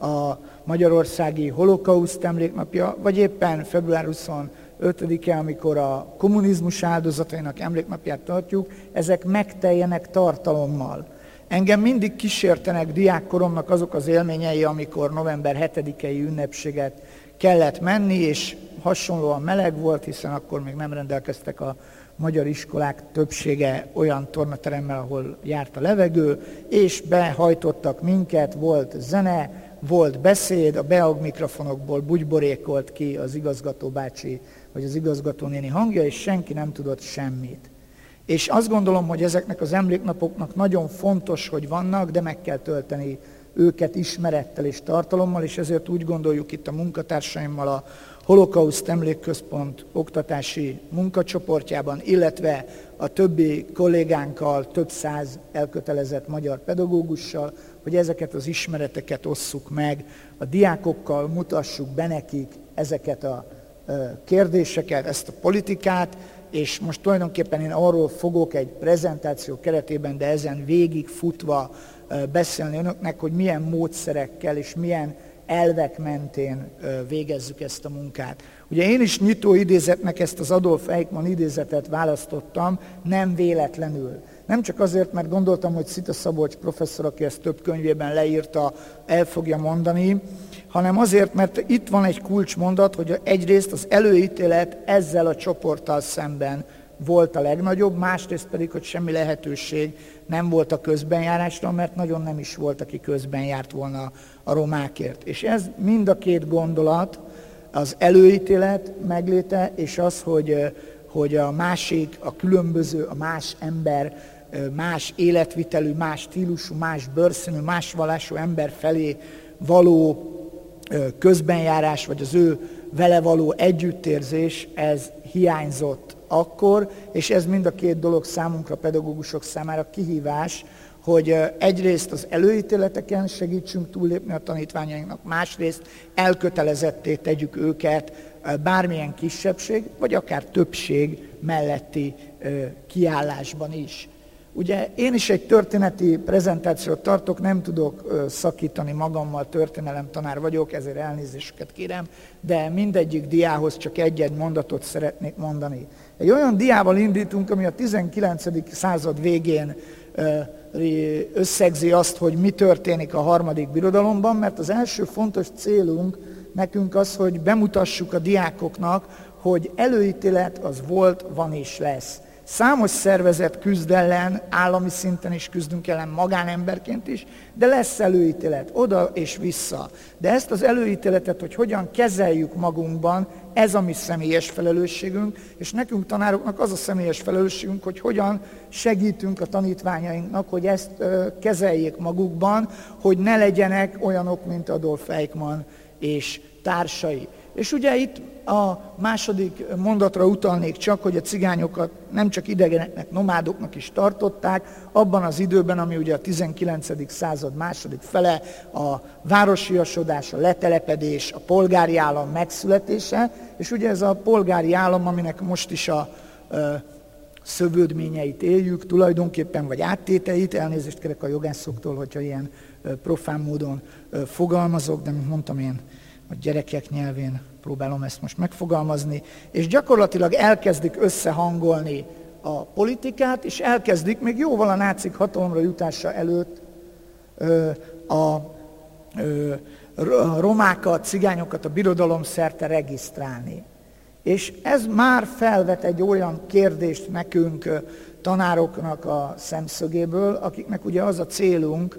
a Magyarországi Holokauszt emléknapja, vagy éppen február 25-e, amikor a kommunizmus áldozatainak emléknapját tartjuk, ezek megteljenek tartalommal. Engem mindig kísértenek diákkoromnak azok az élményei, amikor november 7-i ünnepséget kellett menni, és hasonlóan meleg volt, hiszen akkor még nem rendelkeztek a magyar iskolák többsége olyan tornateremmel, ahol járt a levegő, és behajtottak minket, volt zene, volt beszéd, a beag mikrofonokból bugyborékolt ki az igazgató bácsi vagy az igazgatónéni hangja, és senki nem tudott semmit. És azt gondolom, hogy ezeknek az emléknapoknak nagyon fontos, hogy vannak, de meg kell tölteni őket ismerettel és tartalommal, és ezért úgy gondoljuk itt a munkatársaimmal a Holokauszt Emlékközpont oktatási munkacsoportjában, illetve a többi kollégánkkal, több száz elkötelezett magyar pedagógussal, hogy ezeket az ismereteket osszuk meg a diákokkal, mutassuk be nekik ezeket a kérdéseket, ezt a politikát, és most tulajdonképpen én arról fogok egy prezentáció keretében, de ezen végig futva beszélni önöknek, hogy milyen módszerekkel és milyen elvek mentén végezzük ezt a munkát. Ugye én is nyitó idézetnek ezt az Adolf Eichmann idézetet választottam, nem véletlenül. Nem csak azért, mert gondoltam, hogy Szita Szabolcs professzor, aki ezt több könyvében leírta, el fogja mondani, hanem azért, mert itt van egy kulcsmondat, hogy egyrészt az előítélet ezzel a csoporttal szemben volt a legnagyobb, másrészt pedig, hogy semmi lehetőség nem volt a közbenjárásra, mert nagyon nem is volt, aki közben járt volna a romákért. És ez mind a két gondolat, az előítélet megléte, és az, hogy, hogy a másik, a különböző, a más ember, más életvitelű, más stílusú, más bőrszínű, más vallású ember felé való közbenjárás, vagy az ő vele való együttérzés, ez hiányzott akkor, és ez mind a két dolog számunkra, pedagógusok számára kihívás, hogy egyrészt az előítéleteken segítsünk túllépni a tanítványainknak, másrészt elkötelezetté tegyük őket bármilyen kisebbség, vagy akár többség melletti kiállásban is. Ugye én is egy történeti prezentációt tartok, nem tudok szakítani magammal, történelem tanár vagyok, ezért elnézéseket kérem, de mindegyik diához csak egy-egy mondatot szeretnék mondani. Egy olyan diával indítunk, ami a 19. század végén összegzi azt, hogy mi történik a harmadik birodalomban, mert az első fontos célunk nekünk az, hogy bemutassuk a diákoknak, hogy előítélet az volt, van és lesz. Számos szervezet küzd ellen, állami szinten is küzdünk ellen, magánemberként is, de lesz előítélet, oda és vissza. De ezt az előítéletet, hogy hogyan kezeljük magunkban, ez a mi személyes felelősségünk, és nekünk tanároknak az a személyes felelősségünk, hogy hogyan segítünk a tanítványainknak, hogy ezt kezeljék magukban, hogy ne legyenek olyanok, mint Adolf Eichmann és társai. És ugye itt a második mondatra utalnék csak, hogy a cigányokat nem csak idegeneknek, nomádoknak is tartották, abban az időben, ami ugye a 19. század második fele, a városiasodás, a letelepedés, a polgári állam megszületése, és ugye ez a polgári állam, aminek most is a ö, szövődményeit éljük, tulajdonképpen, vagy áttéteit, elnézést kérek a jogászoktól, hogyha ilyen profán módon fogalmazok, de mint mondtam én, a gyerekek nyelvén próbálom ezt most megfogalmazni, és gyakorlatilag elkezdik összehangolni a politikát, és elkezdik még jóval a nácik hatalomra jutása előtt a romákat, cigányokat a birodalom szerte regisztrálni. És ez már felvet egy olyan kérdést nekünk, tanároknak a szemszögéből, akiknek ugye az a célunk,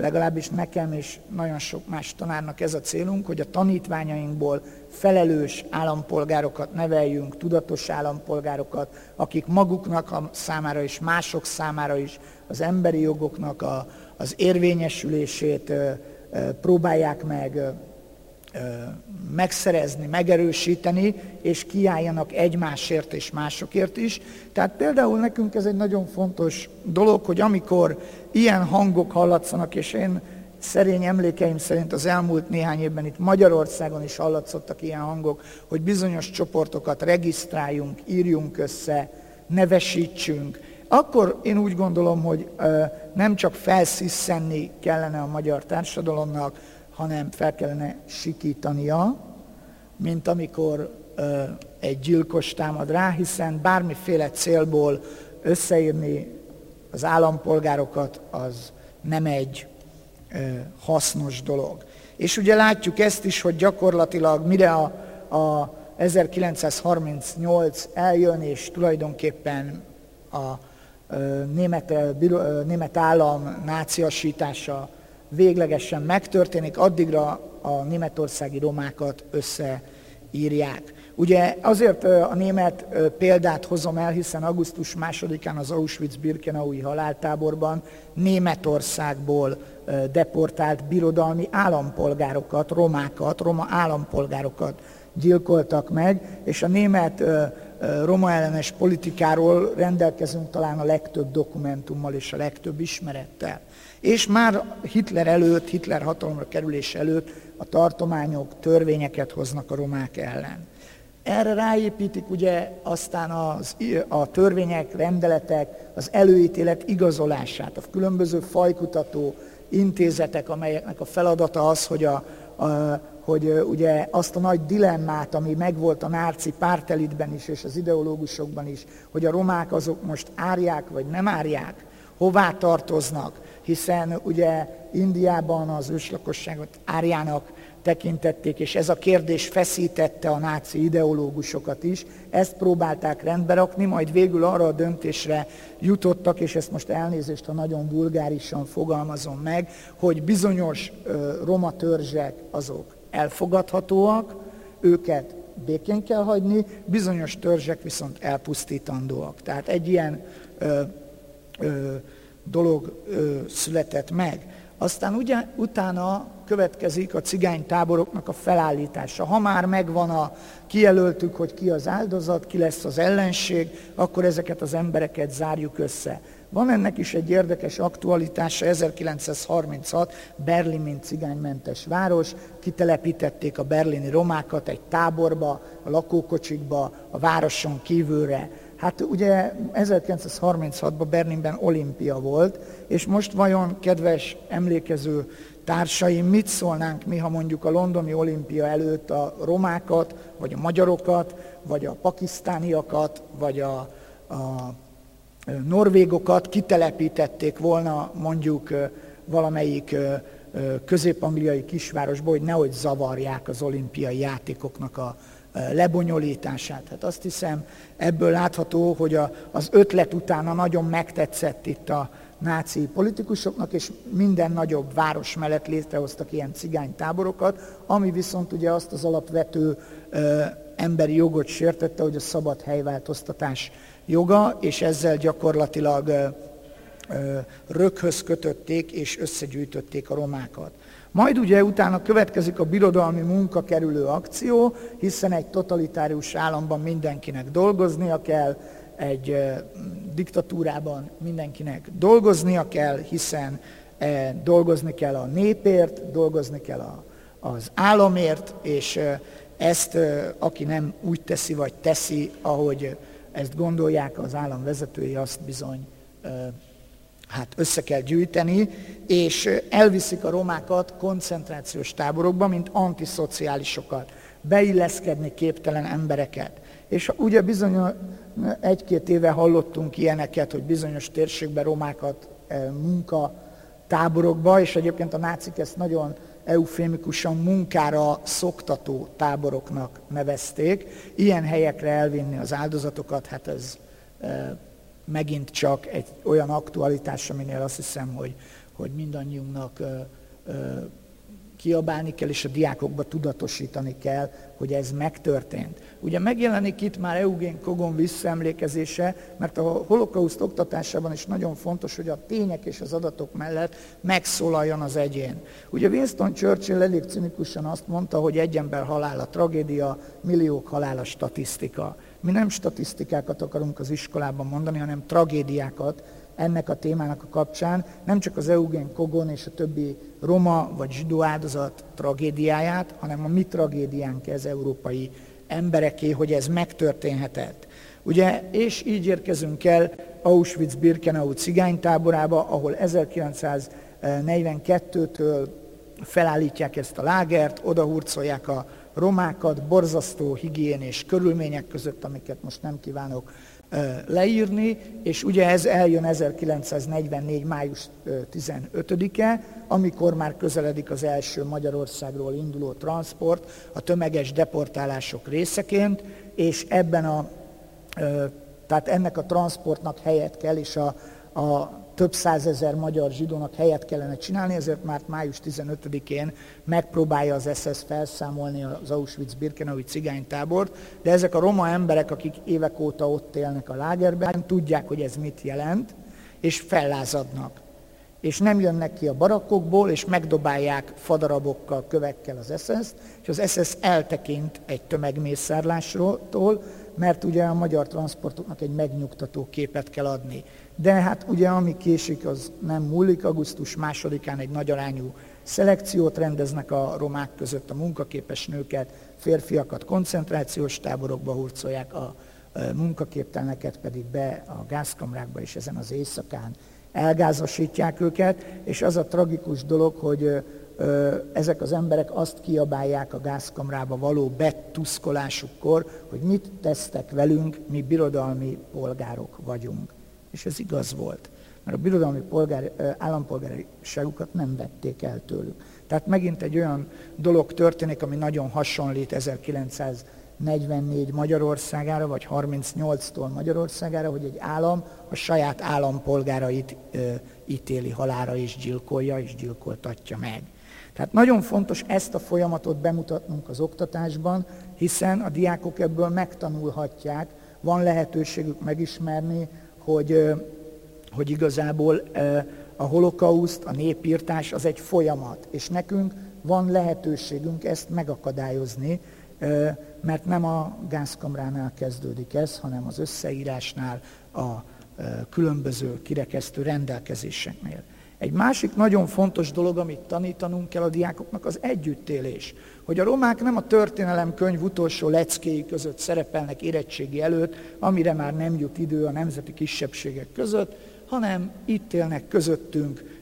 legalábbis nekem és nagyon sok más tanárnak ez a célunk, hogy a tanítványainkból felelős állampolgárokat neveljünk, tudatos állampolgárokat, akik maguknak a számára és mások számára is az emberi jogoknak a, az érvényesülését próbálják meg megszerezni, megerősíteni, és kiálljanak egymásért és másokért is. Tehát például nekünk ez egy nagyon fontos dolog, hogy amikor ilyen hangok hallatszanak, és én szerény emlékeim szerint az elmúlt néhány évben itt Magyarországon is hallatszottak ilyen hangok, hogy bizonyos csoportokat regisztráljunk, írjunk össze, nevesítsünk, akkor én úgy gondolom, hogy nem csak felsziszenni kellene a magyar társadalomnak, hanem fel kellene sikítania, mint amikor egy gyilkos támad rá, hiszen bármiféle célból összeírni az állampolgárokat az nem egy hasznos dolog. És ugye látjuk ezt is, hogy gyakorlatilag mire a, a 1938 eljön, és tulajdonképpen a német, német állam náciasítása véglegesen megtörténik, addigra a németországi romákat össze írják. Ugye azért a német példát hozom el, hiszen augusztus másodikán az Auschwitz-Birkenaui haláltáborban Németországból deportált birodalmi állampolgárokat, romákat, roma állampolgárokat gyilkoltak meg, és a német roma ellenes politikáról rendelkezünk talán a legtöbb dokumentummal és a legtöbb ismerettel. És már Hitler előtt, Hitler hatalomra kerülés előtt a tartományok törvényeket hoznak a romák ellen. Erre ráépítik ugye aztán az, a törvények, rendeletek, az előítélet igazolását, a különböző fajkutató intézetek, amelyeknek a feladata az, hogy, a, a, hogy ugye azt a nagy dilemmát, ami megvolt a náci pártelitben is, és az ideológusokban is, hogy a romák azok most árják, vagy nem árják, hová tartoznak, hiszen ugye Indiában az őslakosságot árjának tekintették, és ez a kérdés feszítette a náci ideológusokat is. Ezt próbálták rendbe rakni, majd végül arra a döntésre jutottak, és ezt most elnézést, ha nagyon vulgárisan fogalmazom meg, hogy bizonyos roma törzsek azok elfogadhatóak, őket békén kell hagyni, bizonyos törzsek viszont elpusztítandóak. Tehát egy ilyen ö, ö, dolog ö, született meg. Aztán ugye, utána következik a cigány táboroknak a felállítása. Ha már megvan a, kijelöltük, hogy ki az áldozat, ki lesz az ellenség, akkor ezeket az embereket zárjuk össze. Van ennek is egy érdekes aktualitása, 1936 Berlin, mint cigánymentes város, kitelepítették a berlini romákat egy táborba, a lakókocsikba, a városon kívülre. Hát ugye 1936-ban Berlinben olimpia volt, és most vajon, kedves emlékező társaim, mit szólnánk mi, ha mondjuk a londoni olimpia előtt a romákat, vagy a magyarokat, vagy a pakisztániakat, vagy a, a norvégokat kitelepítették volna mondjuk valamelyik közép-angliai kisvárosba, hogy nehogy zavarják az olimpiai játékoknak a lebonyolítását. Hát azt hiszem, ebből látható, hogy a, az ötlet utána nagyon megtetszett itt a náci politikusoknak, és minden nagyobb város mellett létrehoztak ilyen cigány táborokat, ami viszont ugye azt az alapvető ö, emberi jogot sértette, hogy a szabad helyváltoztatás joga, és ezzel gyakorlatilag ö, röghöz kötötték és összegyűjtötték a romákat. Majd ugye utána következik a birodalmi munka kerülő akció, hiszen egy totalitárius államban mindenkinek dolgoznia kell, egy diktatúrában mindenkinek dolgoznia kell, hiszen dolgozni kell a népért, dolgozni kell a, az államért, és ezt aki nem úgy teszi, vagy teszi, ahogy ezt gondolják az állam vezetői, azt bizony hát össze kell gyűjteni, és elviszik a romákat koncentrációs táborokba, mint antiszociálisokat, beilleszkedni képtelen embereket. És ugye bizony egy-két éve hallottunk ilyeneket, hogy bizonyos térségben romákat munka táborokba, és egyébként a nácik ezt nagyon eufémikusan munkára szoktató táboroknak nevezték. Ilyen helyekre elvinni az áldozatokat, hát ez megint csak egy olyan aktualitás, aminél azt hiszem, hogy, hogy mindannyiunknak kiabálni kell, és a diákokba tudatosítani kell, hogy ez megtörtént. Ugye megjelenik itt már Eugén Kogon visszaemlékezése, mert a holokauszt oktatásában is nagyon fontos, hogy a tények és az adatok mellett megszólaljon az egyén. Ugye Winston Churchill elég cinikusan azt mondta, hogy egy ember halála tragédia, milliók halála statisztika. Mi nem statisztikákat akarunk az iskolában mondani, hanem tragédiákat, ennek a témának a kapcsán nem csak az Eugen Kogon és a többi roma vagy zsidó áldozat tragédiáját, hanem a mi tragédiánk ez európai embereké, hogy ez megtörténhetett. Ugye, és így érkezünk el Auschwitz-Birkenau cigánytáborába, ahol 1942-től felállítják ezt a lágert, odahurcolják a romákat borzasztó higiénés körülmények között, amiket most nem kívánok leírni, és ugye ez eljön 1944. május 15-e, amikor már közeledik az első Magyarországról induló transport a tömeges deportálások részeként, és ebben a, tehát ennek a transportnak helyet kell, és a, a több százezer magyar zsidónak helyet kellene csinálni, ezért már május 15-én megpróbálja az SS felszámolni az Auschwitz-Birkenaui cigánytábort, de ezek a roma emberek, akik évek óta ott élnek a lágerben, tudják, hogy ez mit jelent, és fellázadnak. És nem jönnek ki a barakkokból, és megdobálják fadarabokkal, kövekkel az SS-t, és az SS eltekint egy tömegmészárlásról, mert ugye a magyar transportoknak egy megnyugtató képet kell adni. De hát ugye ami késik, az nem múlik. Augusztus másodikán egy nagy arányú szelekciót rendeznek a romák között, a munkaképes nőket, férfiakat koncentrációs táborokba hurcolják, a munkaképtelneket pedig be a gázkamrákba, és ezen az éjszakán elgázosítják őket, és az a tragikus dolog, hogy ezek az emberek azt kiabálják a gázkamrába való betuszkolásukkor, hogy mit tesztek velünk, mi birodalmi polgárok vagyunk. És ez igaz volt, mert a birodalmi polgár, állampolgáriságukat nem vették el tőlük. Tehát megint egy olyan dolog történik, ami nagyon hasonlít 1944 Magyarországára, vagy 38-tól Magyarországára, hogy egy állam a saját állampolgárait ítéli halára és gyilkolja, és gyilkoltatja meg. Tehát nagyon fontos ezt a folyamatot bemutatnunk az oktatásban, hiszen a diákok ebből megtanulhatják, van lehetőségük megismerni, hogy, hogy igazából a holokauszt, a népírtás az egy folyamat, és nekünk van lehetőségünk ezt megakadályozni, mert nem a gázkamránál kezdődik ez, hanem az összeírásnál, a különböző kirekesztő rendelkezéseknél. Egy másik nagyon fontos dolog, amit tanítanunk kell a diákoknak, az együttélés. Hogy a romák nem a történelem könyv utolsó leckéi között szerepelnek érettségi előtt, amire már nem jut idő a nemzeti kisebbségek között, hanem itt élnek közöttünk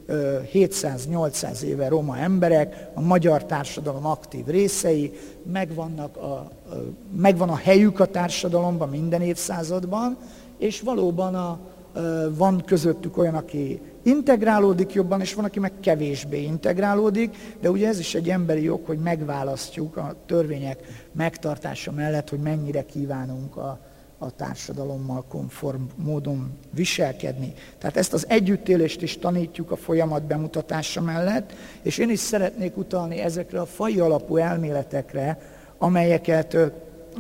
700-800 éve roma emberek, a magyar társadalom aktív részei, megvannak a, megvan a helyük a társadalomban minden évszázadban, és valóban a, van közöttük olyan, aki integrálódik jobban, és van, aki meg kevésbé integrálódik, de ugye ez is egy emberi jog, hogy megválasztjuk a törvények megtartása mellett, hogy mennyire kívánunk a, a társadalommal konform módon viselkedni. Tehát ezt az együttélést is tanítjuk a folyamat bemutatása mellett, és én is szeretnék utalni ezekre a fai alapú elméletekre, amelyeket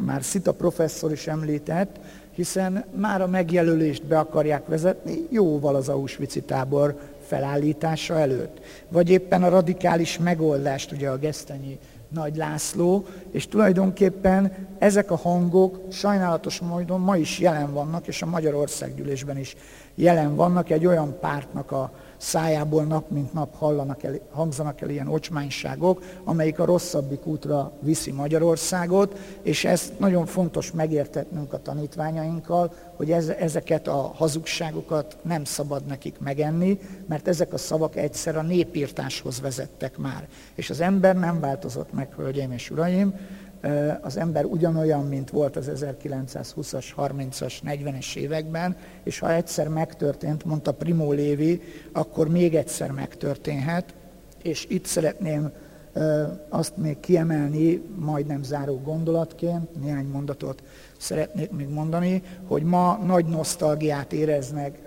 már Szita professzor is említett, hiszen már a megjelölést be akarják vezetni jóval az auschwitz tábor felállítása előtt. Vagy éppen a radikális megoldást, ugye a Gesztenyi Nagy László, és tulajdonképpen ezek a hangok sajnálatos módon ma is jelen vannak, és a Magyarországgyűlésben is jelen vannak egy olyan pártnak a szájából nap mint nap hallanak el, hangzanak el ilyen ocsmányságok, amelyik a rosszabbik útra viszi Magyarországot, és ezt nagyon fontos megértetnünk a tanítványainkkal, hogy ez, ezeket a hazugságokat nem szabad nekik megenni, mert ezek a szavak egyszer a népírtáshoz vezettek már. És az ember nem változott meg, hölgyeim és uraim, az ember ugyanolyan, mint volt az 1920-as, 30-as, 40-es években, és ha egyszer megtörtént, mondta Primo Lévi, akkor még egyszer megtörténhet, és itt szeretném azt még kiemelni, majdnem záró gondolatként, néhány mondatot szeretnék még mondani, hogy ma nagy nosztalgiát éreznek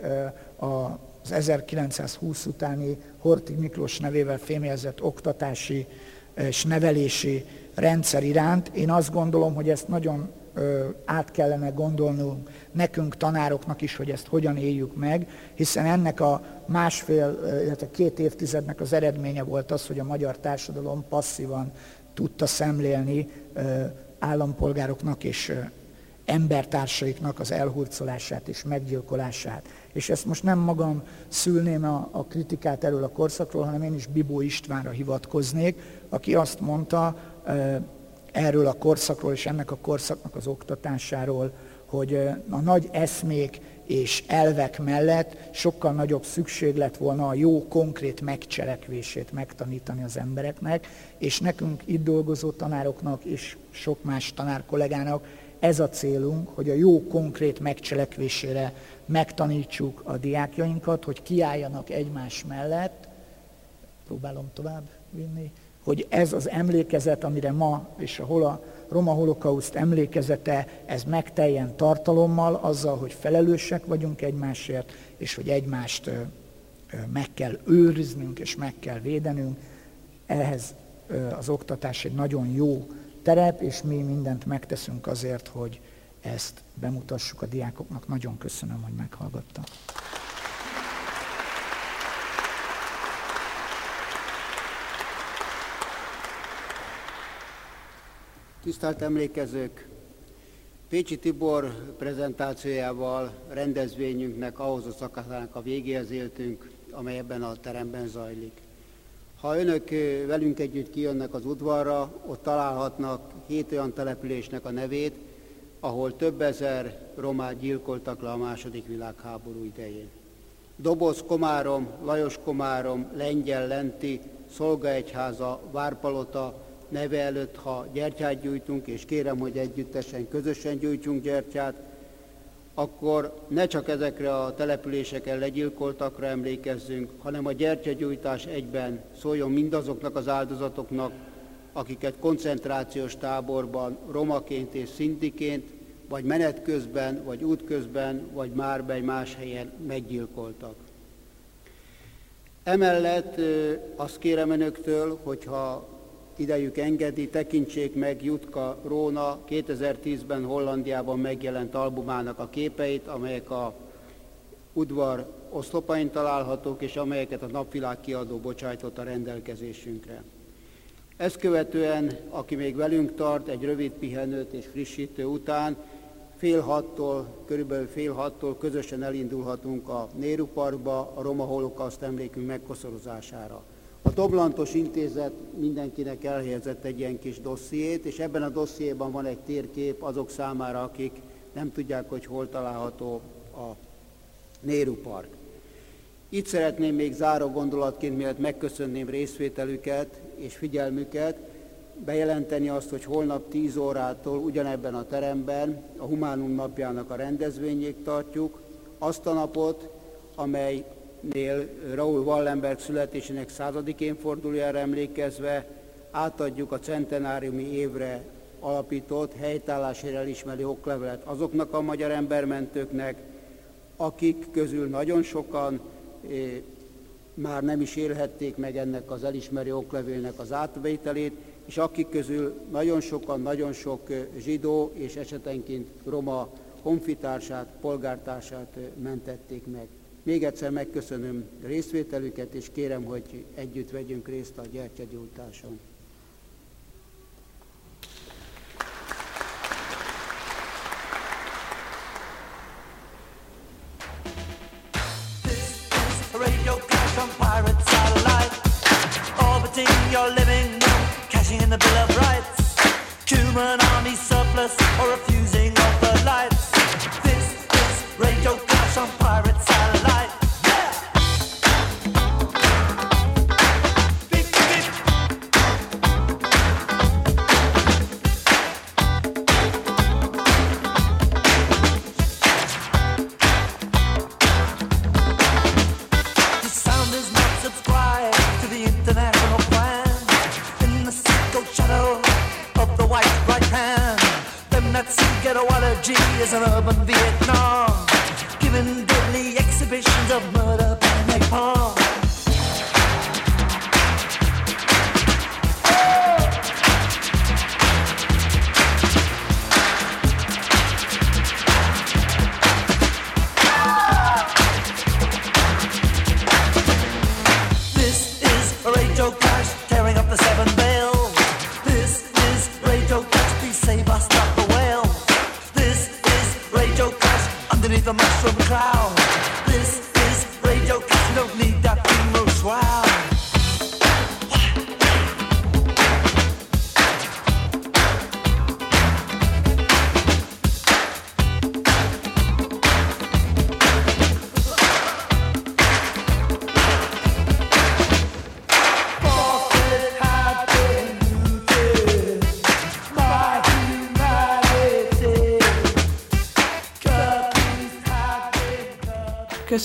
az 1920 utáni Hortig Miklós nevével fémjelzett oktatási és nevelési rendszer iránt. Én azt gondolom, hogy ezt nagyon át kellene gondolnunk nekünk tanároknak is, hogy ezt hogyan éljük meg, hiszen ennek a másfél, illetve két évtizednek az eredménye volt az, hogy a magyar társadalom passzívan tudta szemlélni állampolgároknak és embertársaiknak az elhurcolását és meggyilkolását. És ezt most nem magam szülném a, a kritikát erről a korszakról, hanem én is Bibó Istvánra hivatkoznék, aki azt mondta, erről a korszakról és ennek a korszaknak az oktatásáról, hogy a nagy eszmék és elvek mellett sokkal nagyobb szükség lett volna a jó konkrét megcselekvését megtanítani az embereknek, és nekünk itt dolgozó tanároknak és sok más tanár kollégának ez a célunk, hogy a jó konkrét megcselekvésére megtanítsuk a diákjainkat, hogy kiálljanak egymás mellett, próbálom tovább vinni, hogy ez az emlékezet, amire ma és ahol a Roma holokauszt emlékezete, ez megteljen tartalommal, azzal, hogy felelősek vagyunk egymásért, és hogy egymást meg kell őriznünk és meg kell védenünk. Ehhez az oktatás egy nagyon jó terep, és mi mindent megteszünk azért, hogy ezt bemutassuk a diákoknak. Nagyon köszönöm, hogy meghallgattak. Tisztelt emlékezők! Pécsi Tibor prezentációjával rendezvényünknek ahhoz a szakaszának a végéhez éltünk, amely ebben a teremben zajlik. Ha önök velünk együtt kijönnek az udvarra, ott találhatnak hét olyan településnek a nevét, ahol több ezer romát gyilkoltak le a második világháború idején. Doboz Komárom, Lajos Komárom, Lengyel Lenti, Szolgaegyháza, Várpalota, neve előtt, ha gyertyát gyújtunk, és kérem, hogy együttesen, közösen gyújtsunk gyertyát, akkor ne csak ezekre a településeken legyilkoltakra emlékezzünk, hanem a gyertyagyújtás egyben szóljon mindazoknak az áldozatoknak, akiket koncentrációs táborban romaként és szintiként, vagy menet közben, vagy útközben, vagy már egy más helyen meggyilkoltak. Emellett azt kérem önöktől, hogyha idejük engedi, tekintsék meg Jutka Róna 2010-ben Hollandiában megjelent albumának a képeit, amelyek a udvar oszlopain találhatók, és amelyeket a Napvilág kiadó bocsájtott a rendelkezésünkre. Ezt követően, aki még velünk tart, egy rövid pihenőt és frissítő után, fél hattól, körülbelül fél hattól közösen elindulhatunk a Néru Parkba a Roma Holokauszt emlékünk megkoszorozására. A Doblantos Intézet mindenkinek elhelyezett egy ilyen kis dossziét, és ebben a dossziéban van egy térkép azok számára, akik nem tudják, hogy hol található a Néru Park. Itt szeretném még záró gondolatként, mielőtt megköszönném részvételüket és figyelmüket, bejelenteni azt, hogy holnap 10 órától ugyanebben a teremben a Humánum napjának a rendezvényét tartjuk, azt a napot, amely nél Raúl Wallenberg születésének századik évfordulójára emlékezve átadjuk a centenáriumi évre alapított helytállásért elismerő oklevelet azoknak a magyar embermentőknek, akik közül nagyon sokan eh, már nem is élhették meg ennek az elismerő oklevélnek az átvételét, és akik közül nagyon sokan, nagyon sok eh, zsidó és esetenként roma honfitársát, polgártársát eh, mentették meg. Még egyszer megköszönöm részvételüket, és kérem, hogy együtt vegyünk részt a gyertyagyújtáson.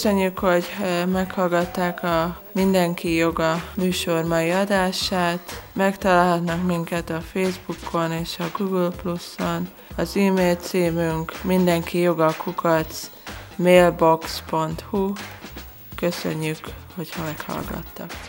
Köszönjük, hogy meghallgatták a Mindenki Joga műsor mai adását. Megtalálhatnak minket a Facebookon és a Google Plus-on. Az e-mail címünk mindenki joga kukac mailbox.hu. Köszönjük, hogyha meghallgattak.